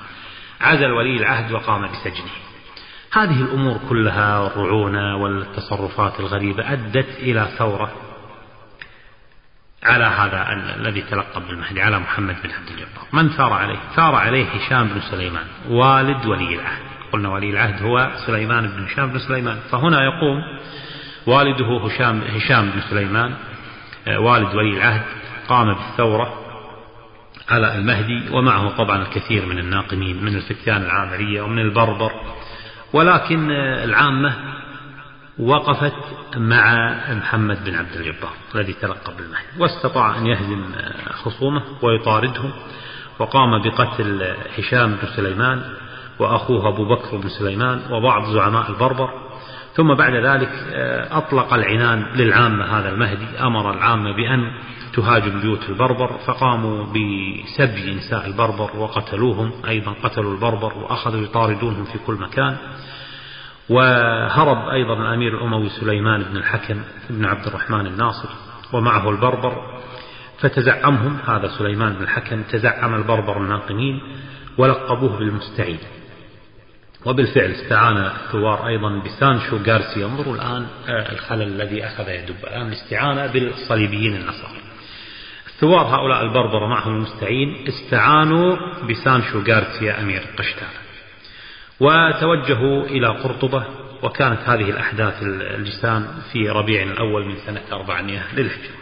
عزل ولي العهد وقام بسجنه. هذه الأمور كلها والرعونة والتصرفات الغريبة أدت إلى ثورة على هذا الذي تلقب بالمهدي على محمد بن عبد الجبار. من ثار عليه؟ ثار عليه هشام بن سليمان والد ولي العهد. قلنا ولي العهد هو سليمان بن هشام بن سليمان. فهنا يقوم والده هشام, هشام بن سليمان آه، والد ولي العهد قام بالثورة على المهدي ومعه طبعا الكثير من الناقمين من الفتيان العامرية ومن البربر. ولكن آه، العامة وقفت مع محمد بن عبد الجبار الذي تلقب بالمهدي واستطاع أن يهزم خصومه ويطاردهم وقام بقتل هشام بن سليمان وأخوه أبو بكر بن سليمان وبعض زعماء البربر. ثم بعد ذلك آه، أطلق العنان للعامة هذا المهدي أمر العامة بأن تهاجم بيوت البربر فقاموا بسبي نساء البربر وقتلوهم أيضا قتلوا البربر وأخذوا يطاردونهم في كل مكان. وهرب أيضا الأمير الأموي سليمان بن الحكم بن عبد الرحمن الناصر ومعه البربر فتزعمهم هذا سليمان بن الحكم تزعم البربر الناقمين ولقبوه بالمستعين وبالفعل استعان الثوار أيضا بسانشو غارسيا. انظروا الآن آه، الخلل الذي أخذ يدب. الآن الاستعانة بالصليبيين النصارى الثوار هؤلاء البربر معهم المستعين استعانوا بسانشو غارسيا أمير قشتالة وتوجهوا إلى قرطبة وكانت هذه الأحداث اللسان في ربيع الأول من سنة 400 للهجرة.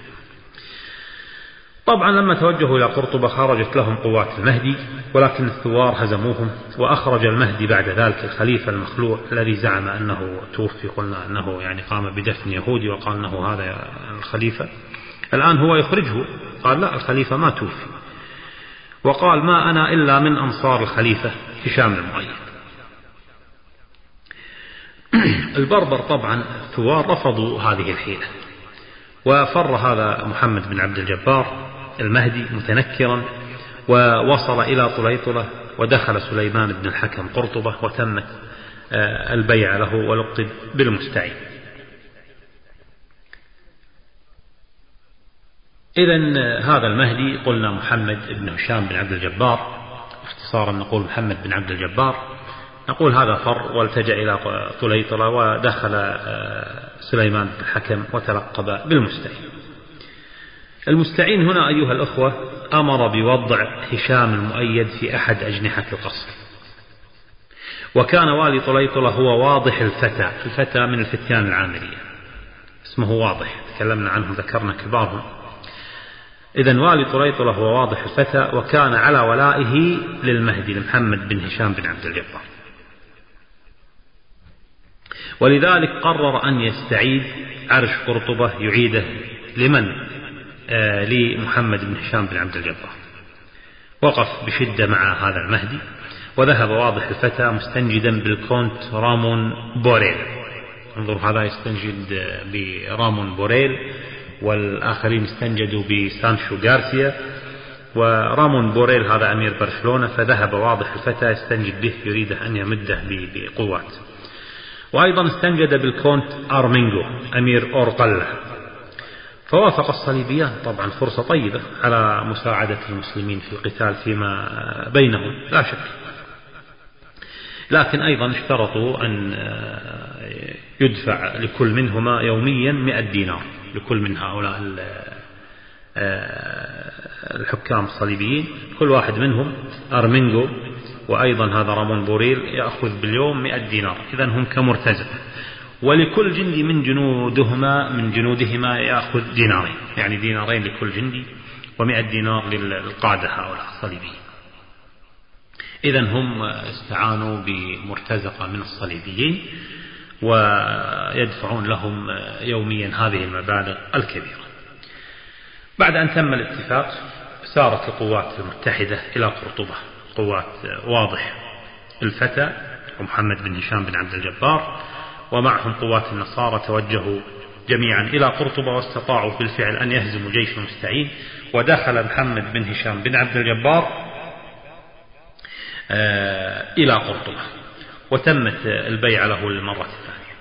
طبعا لما توجهوا إلى قرطبة خرجت لهم قوات المهدي ولكن الثوار هزموهم وأخرج المهدي بعد ذلك الخليفة المخلوع الذي زعم أنه توفي قلنا أنه يعني قام بدفن يهودي وقال أنه هذا الخليفة. الآن هو يخرجه قال لا الخليفة ما توفي. وقال ما أنا إلا من أنصار الخليفة هشام المؤيد. البربر طبعا الثوار رفضوا هذه الحيلة وفر هذا محمد بن عبد الجبار المهدي متنكرا ووصل إلى طليطلة ودخل سليمان بن الحكم قرطبة وتمت آه، البيع له ولقب بالمستعين. إذا آه، هذا المهدي قلنا محمد بن هشام بن عبد الجبار اختصارا نقول محمد بن عبد الجبار نقول هذا فر والتجأ إلى طليطلة ودخل آه، سليمان الحكم وتلقب بالمستعين المستعين هنا أيها الأخوة أمر بوضع هشام المؤيد في أحد أجنحة القصر. وكان والي طليطلة هو واضح الفتى الفتى من الفتيان العامرية اسمه واضح تكلمنا عنه ذكرنا كبارهم. إذا والي طليطلة هو واضح الفتى وكان على ولائه للمهدي لمحمد بن هشام بن عبد الجبار. ولذلك قرر أن يستعيد عرش قرطبة يعيده. لمن؟ آه، لمحمد بن هشام بن عبد الجبار. وقف بشدة مع هذا المهدي وذهب واضح الفتى مستنجدا بالكونت رامون بوريل. انظر هذا يستنجد برامون بوريل والآخرين استنجدوا بسانشو غارسيا. ورامون بوريل هذا أمير برشلونة فذهب واضح الفتى يستنجد به يريد أن يمده بقوات. وأيضا استنجد بالكونت أرمينغو أمير أورقلة فوافق الصليبيان طبعا فرصة طيبة على مساعدة المسلمين في القتال فيما بينهم لا شك. لكن أيضا اشترطوا أن يدفع لكل منهما يوميا مئة دينار لكل من هؤلاء الحكام الصليبيين. كل واحد منهم أرمينغو وأيضا هذا رامون بوريل يأخذ باليوم مئة دينار. إذا هم كمرتزق ولكل جندي من جنودهما من جنودهما يأخذ دينارين. يعني دينارين لكل جندي ومئة دينار للقادة هؤلاء الصليبيين. إذا هم استعانوا بمرتزقة من الصليبيين ويدفعون لهم يوميا هذه المبالغ الكبيرة. بعد أن تم الاتفاق سارت القوات المتحدة إلى قرطبة. قوات واضح. الفتى ومحمد بن هشام بن عبد الجبار ومعهم قوات النصارى توجهوا جميعا إلى قرطبة واستطاعوا بالفعل أن يهزموا جيش المستعين. ودخل محمد بن هشام بن عبد الجبار آه، إلى قرطبة وتمت البيعة له للمرة الثانية.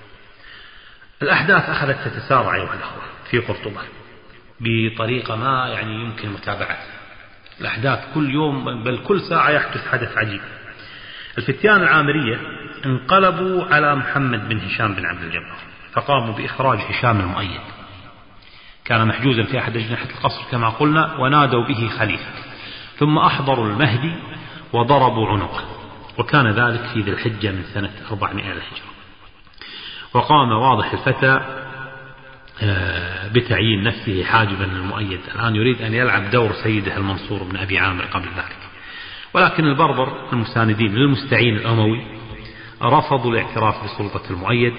الأحداث أخذت تتسارع أيها الأخوة في قرطبة بطريقة ما يعني يمكن متابعتها. الأحداث كل يوم بل كل ساعة يحدث حدث عجيب. الفتيان العامرية انقلبوا على محمد بن هشام بن عبد الجبار فقاموا بإخراج هشام المؤيد. كان محجوزا في أحد أجنحة القصر كما قلنا ونادوا به خليفة. ثم أحضروا المهدي وضربوا عنقه وكان ذلك في ذي الحجة من سنة 400 للهجرة. وقام واضح الفتى بتعيين نفسه حاجبا للمؤيد. الآن يريد أن يلعب دور سيده المنصور بن أبي عامر قبل ذلك. ولكن البربر المساندين للمستعين الأموي رفضوا الاعتراف بسلطة المؤيد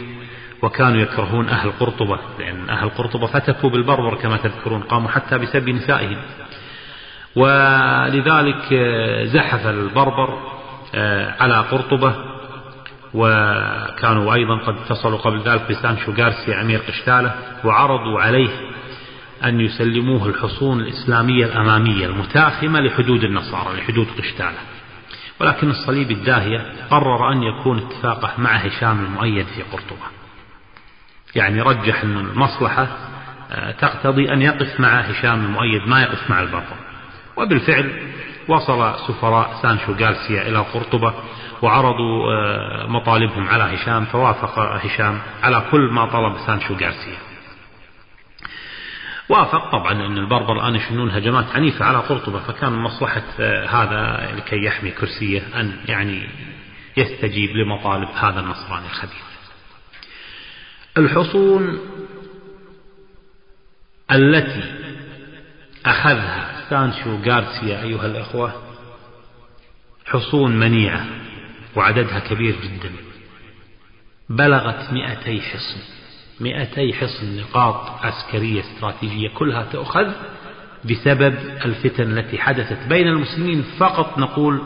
وكانوا يكرهون أهل قرطبة لأن أهل قرطبة فتكوا بالبربر كما تذكرون قاموا حتى بسب نسائهم. ولذلك آه، زحف البربر آه، على قرطبة وكانوا أيضا قد اتصلوا قبل ذلك بسانشو غارسيا أمير قشتالة وعرضوا عليه أن يسلموه الحصون الإسلامية الأمامية المتاخمة لحدود النصارى لحدود قشتالة. ولكن الصليب الداهية قرر أن يكون اتفاقه مع هشام المؤيد في قرطبة. يعني رجح أن المصلحة آه، تقتضي أن يقف مع هشام المؤيد ما يقف مع البربر وبالفعل وصل سفراء سانشو غارسيا إلى قرطبة. وعرضوا آه، مطالبهم على هشام فوافق هشام على كل ما طلب سانشو غارسيا. وافق طبعا أن البربر الآن يشنون هجمات عنيفة على قرطبة فكان مصلحة آه، هذا لكي يحمي كرسيه أن يعني يستجيب لمطالب هذا النصراني الخبيث الحصون التي أخذها سانشو غارسيا أيها الأخوة حصون منيعة. وعددها كبير جدا. بلغت مئتي حصن. مئتي حصن نقاط عسكرية استراتيجية كلها تؤخذ بسبب الفتن التي حدثت بين المسلمين. فقط نقول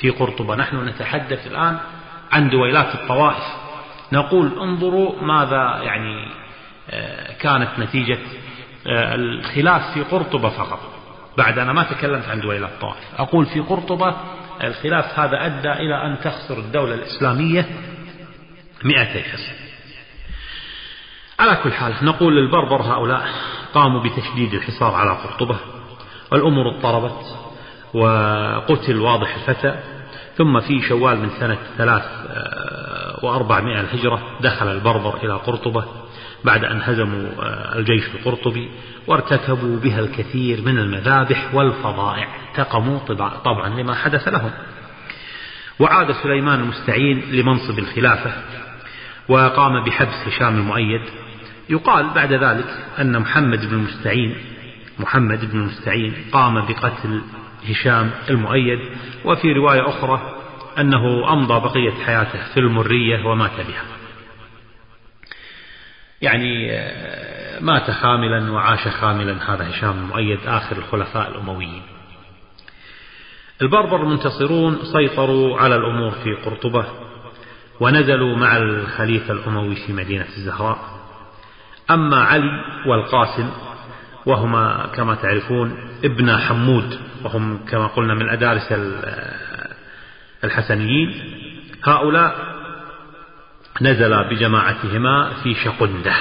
في قرطبة نحن نتحدث الآن عن دويلات الطوائف. نقول انظروا ماذا يعني آه، كانت نتيجة آه، الخلاف في قرطبة فقط. بعد أنا ما تكلمت عن دويلات الطوائف. أقول في قرطبة الخلاف هذا أدى إلى أن تخسر الدولة الإسلامية مئتي حصن على كل حال نقول للبربر هؤلاء قاموا بتشديد الحصار على قرطبة والأمور اضطربت وقتل واضح الفتى ثم في شوال من سنة ثلاث آه، وأربعمائة الهجرة دخل البربر إلى قرطبة. بعد أن هزموا آه، الجيش القرطبي وارتكبوا بها الكثير من المذابح والفظائع انتقموا طبعا لما حدث لهم. وعاد سليمان المستعين لمنصب الخلافة وقام بحبس هشام المؤيد. يقال بعد ذلك أن محمد بن المستعين محمد بن المستعين قام بقتل هشام المؤيد. وفي رواية أخرى أنه أمضى بقية حياته في المرية ومات بها. يعني آه، مات خاملا وعاش خاملا. هذا هشام المؤيد آخر الخلفاء الأمويين. البربر المنتصرون سيطروا على الأمور في قرطبة ونزلوا مع الخليفة الأموي في مدينة الزهراء. أما علي والقاسم وهما كما تعرفون ابن حمود وهم كما قلنا من أدارس الحسنيين. هؤلاء نزل بجماعتهما في شقندة.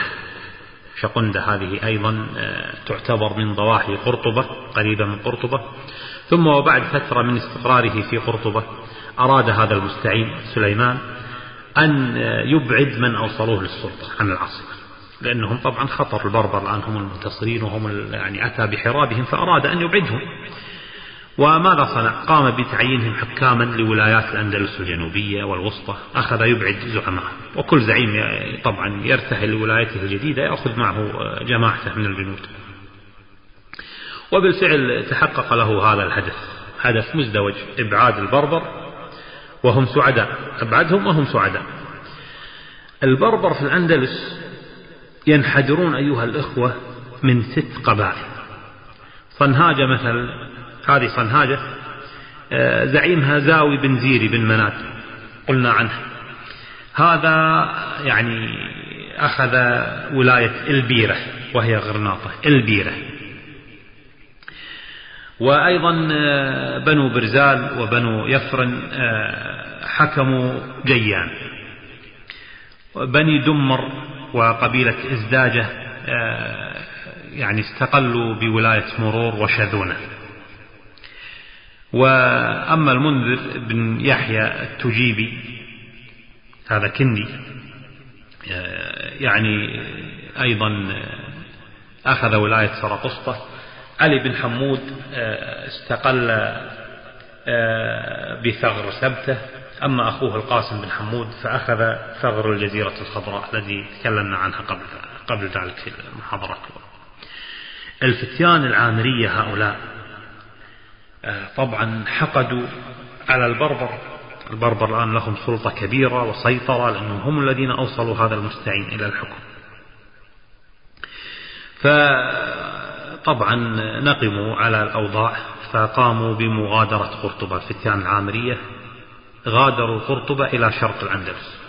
شقندة هذه أيضا آه، تعتبر من ضواحي قرطبة قريبة من قرطبة. ثم وبعد فترة من استقراره في قرطبة أراد هذا المستعين سليمان أن آه، يبعد من أوصلوه للسلطة عن العاصمة. لأنهم طبعا خطر البربر الآن هم المنتصرين وهم يعني أتى بحرابهم فأراد أن يبعدهم. وماذا صنع؟ قام بتعيينهم حكاما لولايات الأندلس الجنوبية والوسطى أخذ يبعد زعماء. وكل زعيم طبعا يرتحل لولايته الجديدة يأخذ معه جماعته من الجنود. وبالفعل تحقق له هذا الهدف هدف مزدوج إبعاد البربر وهم سعداء. أبعدهم وهم سعداء. البربر في الأندلس ينحدرون أيها الإخوة من ست قبائل. صنهاجة مثلا هذه صنهاجة آه، زعيمها زاوي بن زيري بن مناد قلنا عنه. هذا يعني أخذ ولاية إلبيرة وهي غرناطة إلبيرة. وأيضا آه، بنو برزال وبنو يفرن آه، حكموا جيان. بني دمر وقبيلة إزداجة يعني استقلوا بولاية مرور وشذونة وأما المنذر بن يحيى التجيبي هذا كندي يعني أيضا أخذ ولاية سرقسطة علي بن حمود استقل بثغر سبته. أما أخوه القاسم بن حمود فأخذ ثغر الجزيرة الخضراء الذي تكلمنا عنها قبل قبل ذلك في المحاضرات الفتيان العامرية هؤلاء طبعا حقدوا على البربر. البربر الآن لهم سلطة كبيرة وسيطرة لأنهم هم الذين أوصلوا هذا المستعين إلى الحكم. فطبعا نقموا على الأوضاع فقاموا بمغادرة قرطبة الفتيان العامرية. غادروا قرطبة إلى شرق الأندلس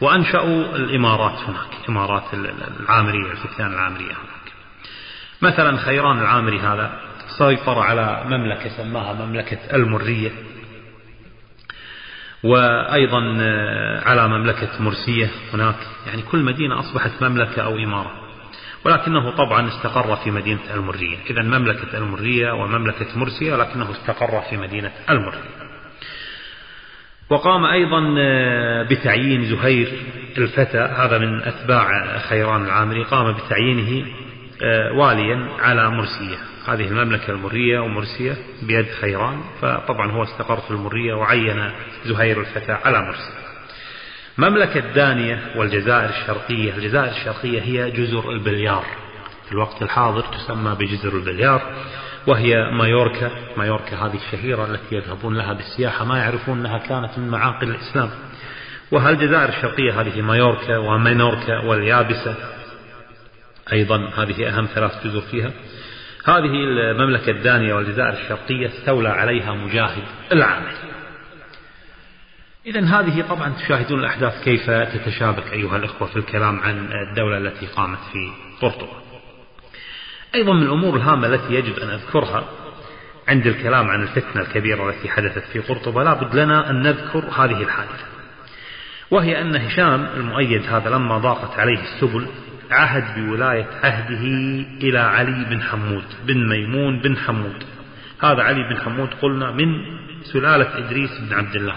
وأنشأوا الإمارات هناك إمارات العامرية الفتيان العامرية هناك. مثلا خيران العامري هذا سيطر على مملكة سماها مملكة المرية وأيضا على مملكة مرسية هناك. يعني كل مدينة أصبحت مملكة أو إمارة. ولكنه طبعا استقر في مدينة المرية إذا مملكة المرية ومملكة مرسية ولكنه استقر في مدينة المرية وقام أيضا بتعيين زهير الفتى. هذا من أتباع خيران العامري. قام بتعيينه واليا على مرسية. هذه المملكة المرية ومرسية بيد خيران فطبعا هو استقر في المرية وعين زهير الفتى على مرسية. مملكة دانية والجزائر الشرقية. الجزائر الشرقية هي جزر البليار. في الوقت الحاضر تسمى بجزر البليار وهي مايوركا. مايوركا هذه الشهيرة التي يذهبون لها بالسياحة ما يعرفون أنها كانت من معاقل الإسلام. وهالجزائر الشرقية هذه مايوركا ومينوركا واليابسة أيضا هذه أهم ثلاث جزر فيها. هذه المملكة الدانية والجزائر الشرقية استولى عليها مجاهد العامل إذا هذه طبعا تشاهدون الأحداث كيف تتشابك أيها الأخوة في الكلام عن الدولة التي قامت في قرطبة أيضا من الأمور الهامة التي يجب أن أذكرها عند الكلام عن الفتنة الكبيرة التي حدثت في قرطبة لابد لنا أن نذكر هذه الحادثة وهي أن هشام المؤيد هذا لما ضاقت عليه السبل عهد بولاية عهده إلى علي بن حمود بن ميمون بن حمود. هذا علي بن حمود قلنا من سلالة إدريس بن عبد الله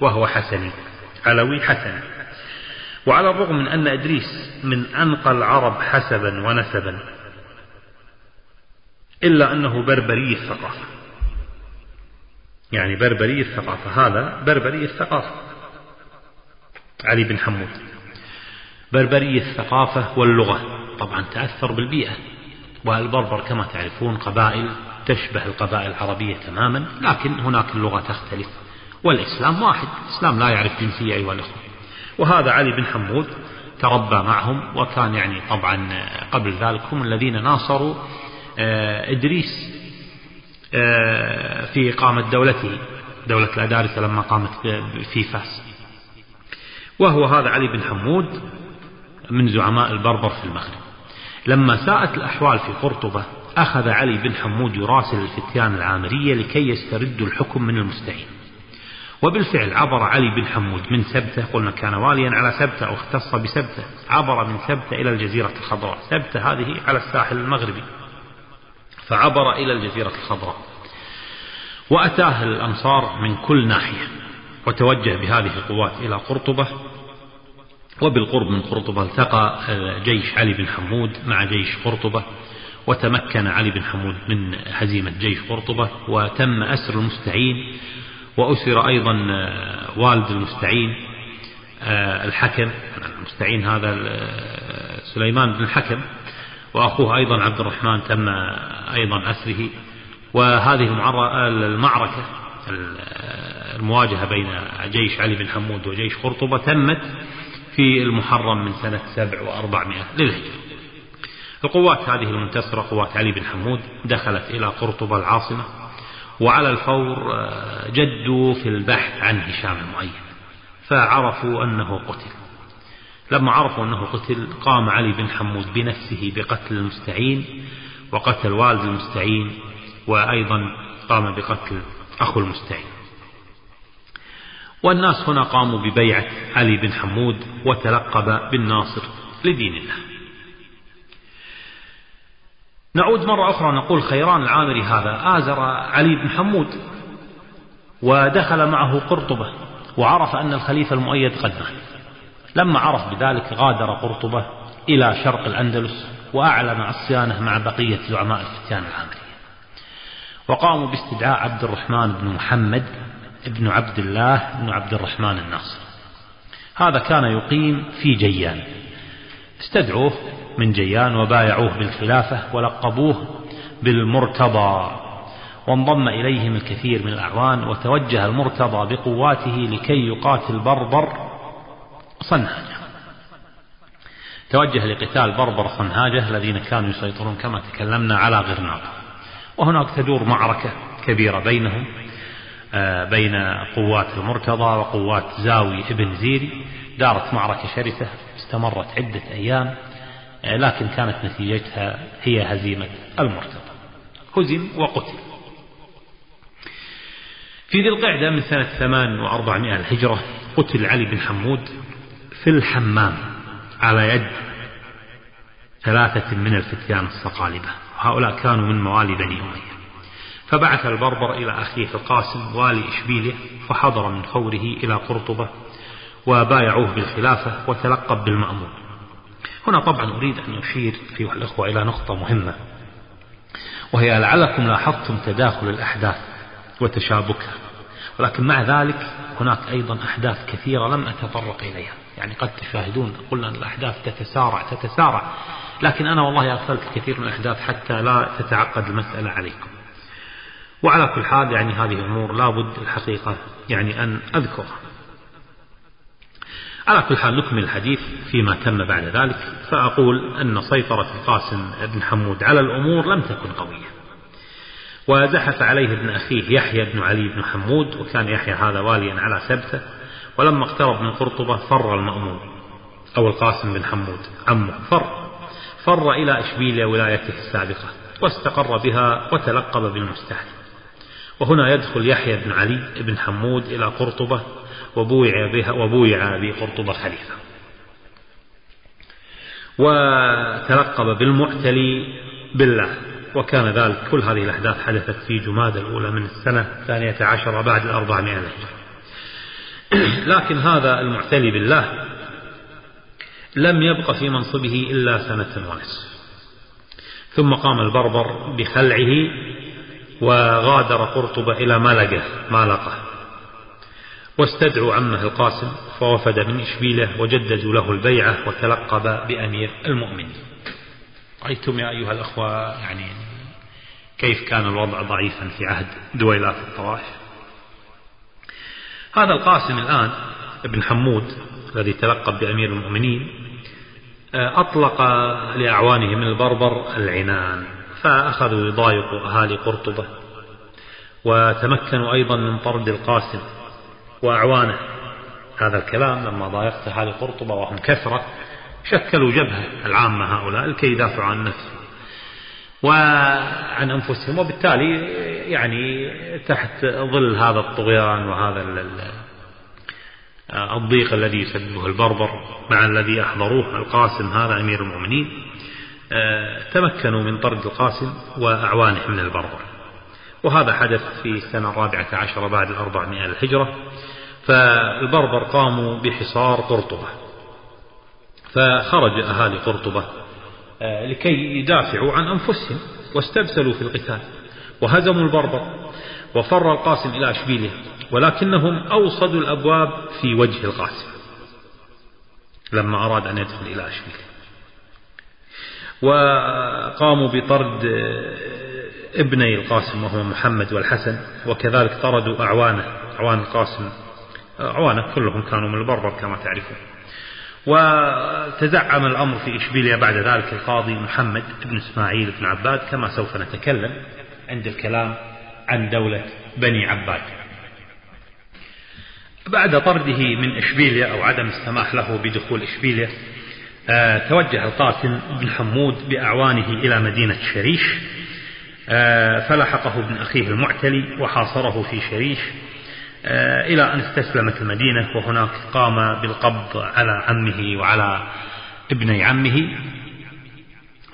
وهو حسني علوي حسني. وعلى الرغم من أن إدريس من أنقى العرب حسبا ونسبا إلا أنه بربري الثقافة. يعني بربري الثقافة هذا بربري الثقافة. علي بن حمود. بربري الثقافة واللغة. طبعا تأثر بالبيئة. والبربر كما تعرفون قبائل تشبه القبائل العربية تماما لكن هناك اللغة تختلف. والإسلام واحد. الإسلام لا يعرف جنسية أيها الأخوة. وهذا علي بن حمود تربى معهم وكان يعني طبعا قبل ذلك هم الذين ناصروا آه، إدريس آه، في إقامة دولته دولة الأدارسة لما قامت في فاس وهو هذا علي بن حمود من زعماء البربر في المغرب. لما ساءت الأحوال في قرطبة أخذ علي بن حمود يراسل الفتيان العامرية لكي يستردوا الحكم من المستعين. وبالفعل عبر علي بن حمود من سبتة قلنا كان واليا على سبتة أو اختص بسبتة عبر من سبتة إلى الجزيرة الخضراء. سبتة هذه على الساحل المغربي. فعبر إلى الجزيرة الخضراء. وأتاه الأنصار من كل ناحية وتوجه بهذه القوات إلى قرطبة وبالقرب من قرطبة التقى جيش علي بن حمود مع جيش قرطبة وتمكن علي بن حمود من هزيمة جيش قرطبة وتم أسر المستعين وأسر أيضا والد المستعين الحكم المستعين هذا سليمان بن الحكم وأخوه أيضا عبد الرحمن تم أيضا أسره. وهذه المعركة المواجهة بين جيش علي بن حمود وجيش قرطبة تمت في المحرم من سنة سبع وأربعمائة للهجرة. القوات هذه المنتصرة قوات علي بن حمود دخلت إلى قرطبة العاصمة وعلى الفور آه، جدوا في البحث عن هشام المؤيد فعرفوا أنه قتل. لما عرفوا أنه قتل قام علي بن حمود بنفسه بقتل المستعين وقتل والد المستعين وأيضا قام بقتل أخو المستعين. والناس هنا قاموا ببيعة علي بن حمود وتلقب بالناصر لدين الله. نعود مرة أخرى نقول خيران العامري هذا. آزر علي بن حمود ودخل معه قرطبة وعرف أن الخليفة المؤيد قد مات. لما عرف بذلك غادر قرطبة إلى شرق الأندلس وأعلن عصيانه مع بقية زعماء الفتيان العامرية وقاموا باستدعاء عبد الرحمن بن محمد بن عبد الله بن عبد الرحمن الناصر. هذا كان يقيم في جيان. استدعوه من جيان وبايعوه بالخلافة ولقبوه بالمرتضى. وانضم إليهم الكثير من الأعوان وتوجه المرتضى بقواته لكي يقاتل بربر صنهاجة. توجه لقتال بربر صنهاجة الذين كانوا يسيطرون كما تكلمنا على غرناطة. وهناك تدور معركة كبيرة بينهم. بين قوات المرتضى وقوات زاوي ابن زيري. دارت معركة شرسة استمرت عدة أيام آه، لكن كانت نتيجتها هي هزيمة المرتضى. هزم وقتل. في ذي القعدة من سنة ثمان وأربعمائة الهجرة قتل علي بن حمود في الحمام على يد ثلاثة من الفتيان الصقالبة. هؤلاء كانوا من موالي بني أمية. فبعث البربر إلى أخيه القاسم والي إشبيلية فحضر من فوره إلى قرطبة وبايعوه بالخلافة وتلقب بالمأمون هنا طبعا أريد أن أشير أيها الأخوة إلى نقطة مهمة وهي لعلكم لاحظتم تداخل الأحداث وتشابكها ولكن مع ذلك هناك أيضا أحداث كثيرة لم أتطرق إليها. يعني قد تشاهدون قلنا أن الأحداث تتسارع تتسارع لكن أنا والله أغفلت كثير من الأحداث حتى لا تتعقد المسألة عليكم. وعلى كل حال يعني هذه أمور لابد الحقيقة يعني أن أذكرها. على كل حال نكمل الحديث فيما تم بعد ذلك فأقول أن سيطرة القاسم بن حمود على الأمور لم تكن قوية. وزحف عليه ابن أخيه يحيى بن علي بن حمود وكان يحيى هذا واليا على سبته ولما اقترب من قرطبة فر المأمون أو القاسم بن حمود عمه فر فر إلى إشبيلية ولايته السابقة واستقر بها وتلقب بالمستهدف وهنا يدخل يحيى بن علي بن حمود إلى قرطبة وبويع بها وبويع بقرطبة خليفة وتلقب بالمعتلي بالله وكان ذلك كل هذه الأحداث حدثت في جماد الأولى من السنة الثانية عشر بعد الأربعمائة الهجرة لكن هذا المعتلي بالله لم يبق في منصبه إلا سنة ونصف. ثم قام البربر بخلعه وغادر قرطبة إلى ملقة مالقة. واستدعوا عمه القاسم فوفد من إشبيله وجددوا له البيعة وتلقب بأمير المؤمنين. رأيتم يا أيها الأخوة يعني كيف كان الوضع ضعيفا في عهد دويلات الطوائف هذا القاسم الآن ابن حمود الذي تلقب بأمير المؤمنين أطلق لأعوانه من البربر العنان. فأخذوا يضايقوا أهالي قرطبة وتمكنوا أيضا من طرد القاسم وأعوانه. هذا الكلام لما ضايقت أهالي قرطبة وهم كثرة شكلوا جبهة العامة هؤلاء لكي يدافعوا عن نفسهم وعن أنفسهم وبالتالي يعني تحت ظل هذا الطغيان وهذا الضيق الذي يسببه البربر مع الذي أحضروه القاسم هذا أمير المؤمنين. تمكنوا من طرد القاسم وأعوانه من البربر. وهذا حدث في السنة الرابعة عشر بعد الأربعمائة الهجرة فالبربر قاموا بحصار قرطبة. فخرج أهالي قرطبة آه، لكي يدافعوا عن أنفسهم واستبسلوا في القتال. وهزموا البربر وفر القاسم إلى أشبيلية ولكنهم أوصدوا الأبواب في وجه القاسم لما أراد أن يدخل إلى أشبيلية وقاموا بطرد ابني القاسم وهو محمد والحسن وكذلك طردوا أعوانه أعوان القاسم. أعوانه كلهم كانوا من البربر كما تعرفون. وتزعم الأمر في إشبيلية بعد ذلك القاضي محمد بن إسماعيل بن عباد كما سوف نتكلم عند الكلام عن دولة بني عباد. بعد طرده من إشبيلية أو عدم السماح له بدخول إشبيلية آه، توجه القاسم بن حمود بأعوانه إلى مدينة شريش آه، فلحقه ابن أخيه المعتلي وحاصره في شريش آه، إلى أن استسلمت المدينة وهناك قام بالقبض على عمه وعلى ابني عمه.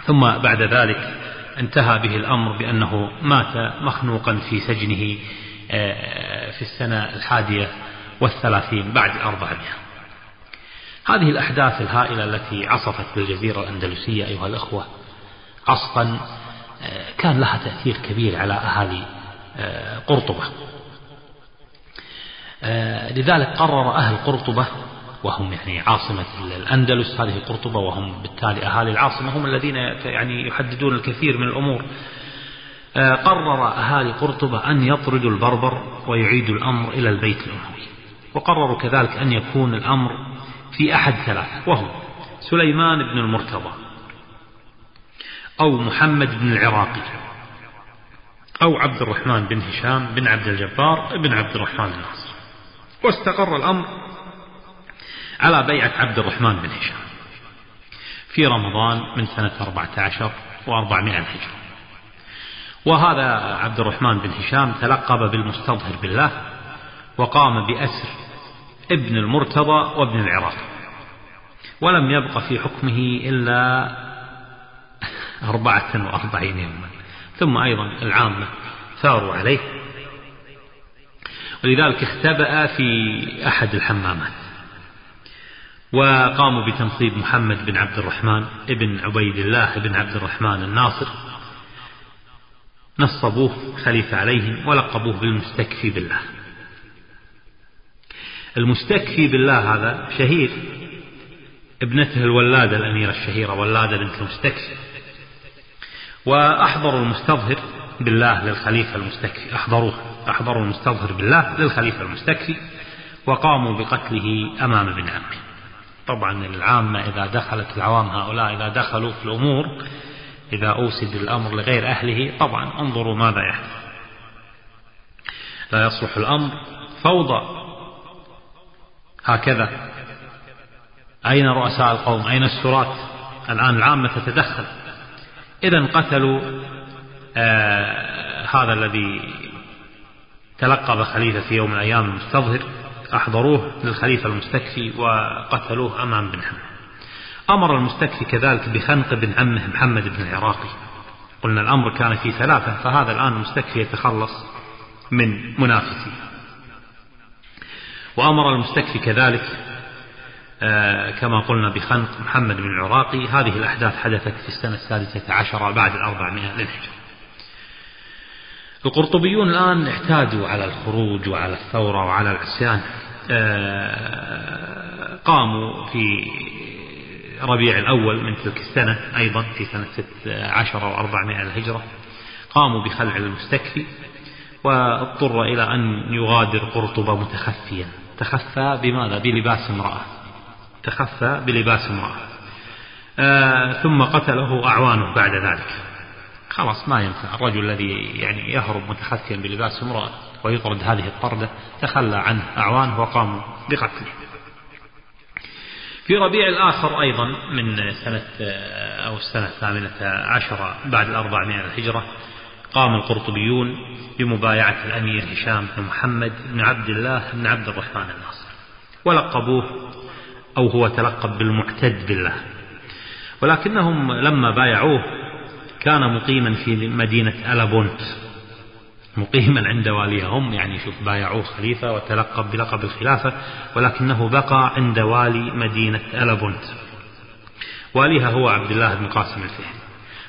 ثم بعد ذلك انتهى به الأمر بأنه مات مخنوقا في سجنه في السنة الحادية والثلاثين بعد الأربعمائة هذه الأحداث الهائلة التي عصفت بالجزيرة الأندلسية أيها الأخوة عصفا آه، كان لها تأثير كبير على أهالي آه، قرطبة. آه، لذلك قرر أهل قرطبة وهم يعني عاصمة الأندلس هذه قرطبة وهم بالتالي أهالي العاصمة هم الذين يعني يحددون الكثير من الأمور. قرر أهالي قرطبة أن يطردوا البربر ويعيدوا الأمر إلى البيت الأموي. وقرروا كذلك أن يكون الأمر في أحد ثلاثة وهم سليمان بن المرتضى أو محمد بن العراقي أو عبد الرحمن بن هشام بن عبد الجبار بن عبد الرحمن الناصر. واستقر الأمر على بيعة عبد الرحمن بن هشام في رمضان من سنة 14 و400 الهجرة وهذا عبد الرحمن بن هشام تلقب بالمستظهر بالله وقام بأسر ابن المرتضى وابن العراق. ولم يبق في حكمه إلا أربعة وأربعين يوما. ثم أيضا العامة ثاروا عليه. ولذلك اختبأ في أحد الحمامات. وقاموا بتنصيب محمد بن عبد الرحمن ابن عبيد الله بن عبد الرحمن الناصر. نصبوه خليفة عليهم ولقبوه بالمستكفي بالله. المستكفي بالله هذا شهير ابنته الولادة الأميرة الشهيرة ولادة بنت المستكفي. وأحضروا المستظهر بالله للخليفة المستكفي. أحضروه. أحضروا المستظهر بالله للخليفة المستكفي. وقاموا بقتله أمام ابن عمه. طبعا العامة إذا دخلت العوام هؤلاء إذا دخلوا في الأمور إذا أوسد الأمر لغير أهله طبعا انظروا ماذا يحدث. لا يصلح الأمر. فوضى. هكذا. أين رؤساء القوم؟ أين السراة الآن العامة تتدخل. إذا قتلوا آه هذا الذي تلقب خليفة في يوم من الأيام المستظهر. أحضروه للخليفة المستكفي وقتلوه أمام بن حمد أمر المستكفي كذلك بخنق بن عمه محمد بن العراقي. قلنا الأمر كان في ثلاثة فهذا الآن المستكفي يتخلص من منافسيه. وأمر المستكفي كذلك آه، كما قلنا بخنق محمد بن العراقي هذه الأحداث حدثت في السنة السادسة عشرة بعد الأربعمائة للهجرة. القرطبيون الآن اعتادوا على الخروج وعلى الثورة وعلى العصيان آه، قاموا في ربيع الأول من تلك السنة أيضا في سنة ست عشرة وأربعمائة الهجرة قاموا بخلع المستكفي واضطر إلى أن يغادر قرطبة متخفيا. تخفى بماذا؟ بلباس امرأة. تخفى بلباس امرأة. آه ثم قتله أعوانه بعد ذلك. خلاص ما ينفع. الرجل الذي يعني يهرب متخفيا بلباس امرأة ويطرد هذه الطردة تخلى عنه أعوانه وقاموا بقتله. في ربيع الآخر أيضا من سنة آه، أو السنة الثامنة عشرة بعد الأربعمائة الهجرة قام القرطبيون بمبايعة الأمير هشام بن محمد بن عبد الله بن عبد الرحمن الناصر. ولقبوه أو هو تلقب بالمعتد بالله. ولكنهم لما بايعوه كان مقيما في مدينة ألابونت. مقيما عند واليهم يعني شوف بايعوه خليفة وتلقب بلقب الخلافة ولكنه بقى عند والي مدينة ألابونت. واليها هو عبد الله بن قاسم الفهري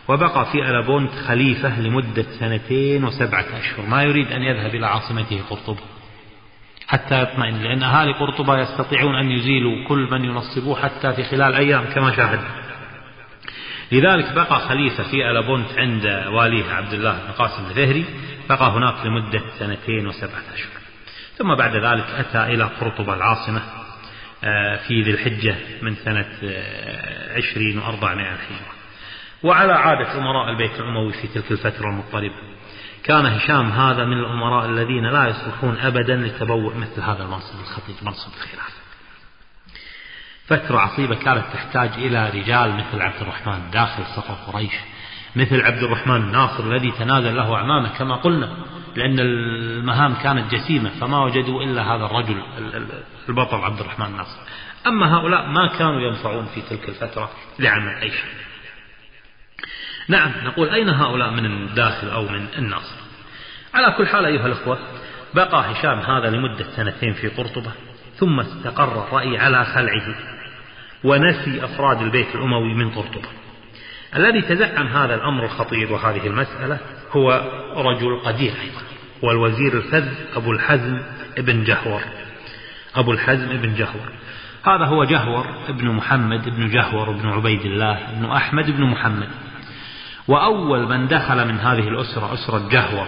وبقى في ألابونت خليفة لمدة سنتين وسبعة أشهر. ما يريد أن يذهب إلى عاصمته قرطبة. حتى يطمئن لأن أهالي قرطبة يستطيعون أن يزيلوا كل من ينصبوه حتى في خلال أيام كما شاهد. لذلك بقى خليفة في ألابونت عند واليه عبد الله بن قاسم الفهري بقى هناك لمدة سنتين وسبعة أشهر. ثم بعد ذلك أتى إلى قرطبة العاصمة آه، في ذي الحجة من سنة آه، عشرين وأربعمائة الهجرة وعلى عادة أمراء البيت الأموي في تلك الفترة المضطربة. كان هشام هذا من الأمراء الذين لا يصلحون أبدا لتبوء مثل هذا المنصب الخطير منصب الخلافة فترة عصيبة كانت تحتاج إلى رجال مثل عبد الرحمن داخل صف قريش مثل عبد الرحمن الناصر الذي تنازل له أعمامه كما قلنا لأن المهام كانت جسيمة فما وجدوا إلا هذا الرجل البطل عبد الرحمن الناصر. أما هؤلاء ما كانوا ينفعون في تلك الفترة لعمل أي شيء. نعم نقول أين هؤلاء من الداخل أو من الناصر؟ على كل حال أيها الأخوة بقى هشام هذا لمدة سنتين في قرطبة ثم استقر الرأي على خلعه ونسي أفراد البيت الأموي من قرطبة. الذي تزعم هذا الأمر الخطير وهذه المسألة هو رجل قدير أيضا والوزير الفذ أبو الحزم ابن جهور. أبو الحزم ابن جهور. هذا هو جهور ابن محمد ابن جهور ابن عبيد الله ابن أحمد ابن محمد. وأول من دخل من هذه الأسرة أسرة جهور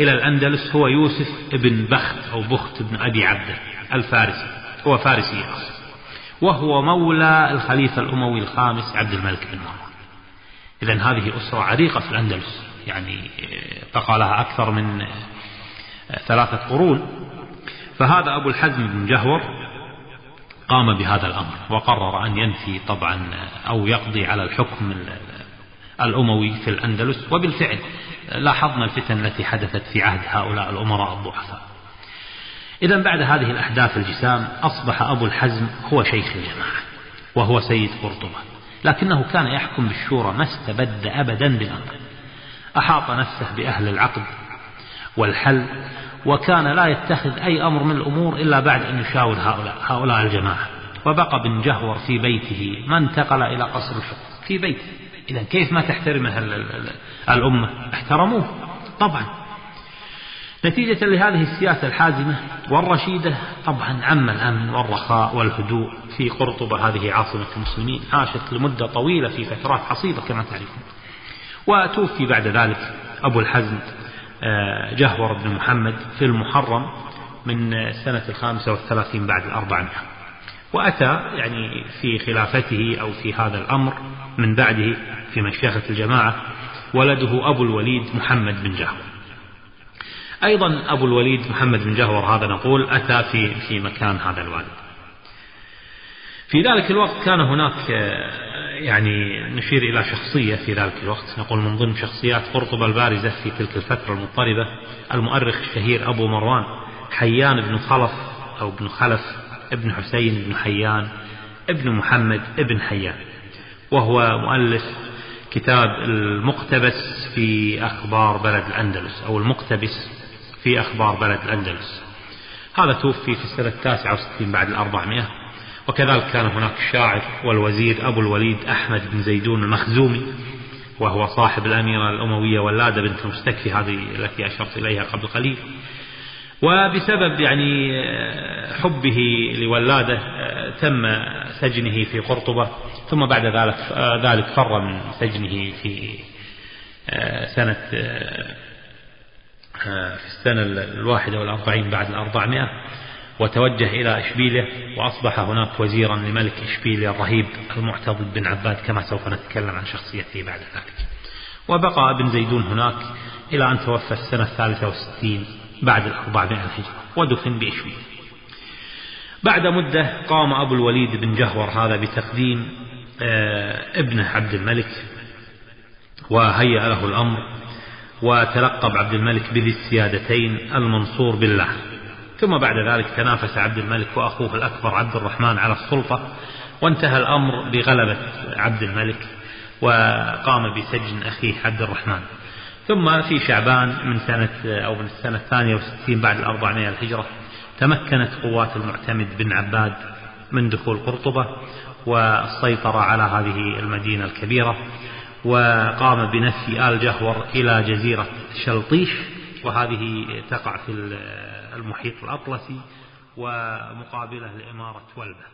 إلى الأندلس هو يوسف ابن بخت أو بخت ابن أبي عبده الفارسي. هو فارسي أصلا. وهو مولى الخليفة الأموي الخامس عبد الملك بن مروان. إذا هذه أسرة عريقة في الأندلس. يعني بقى لها أكثر من ثلاثة قرون. فهذا أبو الحزم بن جهور قام بهذا الأمر وقرر أن ينفي طبعا أو يقضي على الحكم الأموي في الأندلس وبالفعل لاحظنا الفتن التي حدثت في عهد هؤلاء الأمراء الضعفاء. إذا بعد هذه الأحداث الجسام أصبح أبو الحزم هو شيخ الجماعة وهو سيد قرطبة لكنه كان يحكم بالشورى ما استبد أبدا بالأمر. أحاط نفسه بأهل العقد والحل وكان لا يتخذ أي أمر من الأمور إلا بعد أن يشاور هؤلاء هؤلاء الجماعة. وبقى بن جهور في بيته ما انتقل إلى قصر الحكم في بيته. إذا كيف ما تحترمه الأمة؟ احترموه طبعا. نتيجة لهذه السياسة الحازمة والرشيدة طبعا عم الأمن والرخاء والهدوء في قرطبة هذه عاصمة المسلمين عاشت لمدة طويلة في فترات عصيبة كما تعرفون. وتوفي بعد ذلك أبو الحزم آه، جهور بن محمد في المحرم من سنة الخامسة والثلاثين بعد الأربعمائة. وأتى يعني في خلافته أو في هذا الأمر من بعده في مشيخة الجماعة ولده أبو الوليد محمد بن جهور. أيضا أبو الوليد محمد بن جهور هذا نقول أتى في في مكان هذا الوالد. في ذلك الوقت كان هناك يعني نشير إلى شخصية في ذلك الوقت. نقول من ضمن شخصيات قرطبة البارزة في تلك الفترة المضطربة المؤرخ الشهير أبو مروان حيان بن خلف أو بن خلف. ابن حسين بن حيان ابن محمد ابن حيان. وهو مؤلف كتاب المقتبس في أخبار بلد الأندلس أو المقتبس في أخبار بلد الأندلس. هذا توفي في السنة التاسعة والستين بعد الأربعمائة. وكذلك كان هناك الشاعر والوزير أبو الوليد أحمد بن زيدون المخزومي وهو صاحب الأميرة الأموية ولادة بنت المستكفي هذه التي أشرت إليها قبل قليل. وبسبب يعني حبه لولادة تم سجنه في قرطبة ثم بعد ذلك ذلك فر من سجنه في سنة في السنة الواحدة والأربعين بعد الأربعمائة وتوجه إلى إشبيلية وأصبح هناك وزيرا لملك إشبيلية الرهيب المعتضد بن عباد كما سوف نتكلم عن شخصيته بعد ذلك. وبقى ابن زيدون هناك إلى أن توفى السنة الثالثة والستين بعد الأربعمائة الهجرة ودفن بإشبيلية بعد مدة قام أبو الوليد بن جهور هذا بتقديم آه، ابنه عبد الملك وهيأ له الأمر وتلقب عبد الملك بذي السيادتين المنصور بالله. ثم بعد ذلك تنافس عبد الملك وأخوه الأكبر عبد الرحمن على السلطة وانتهى الأمر بغلبة عبد الملك وقام بسجن أخيه عبد الرحمن. ثم في شعبان من سنة أو من السنة الثانية والستين بعد الأربعمائة الهجرة تمكنت قوات المعتمد بن عباد من دخول قرطبة والسيطرة على هذه المدينة الكبيرة وقام بنفي آل جهور إلى جزيرة شلطيش وهذه تقع في المحيط الأطلسي ومقابله لإمارة ولبة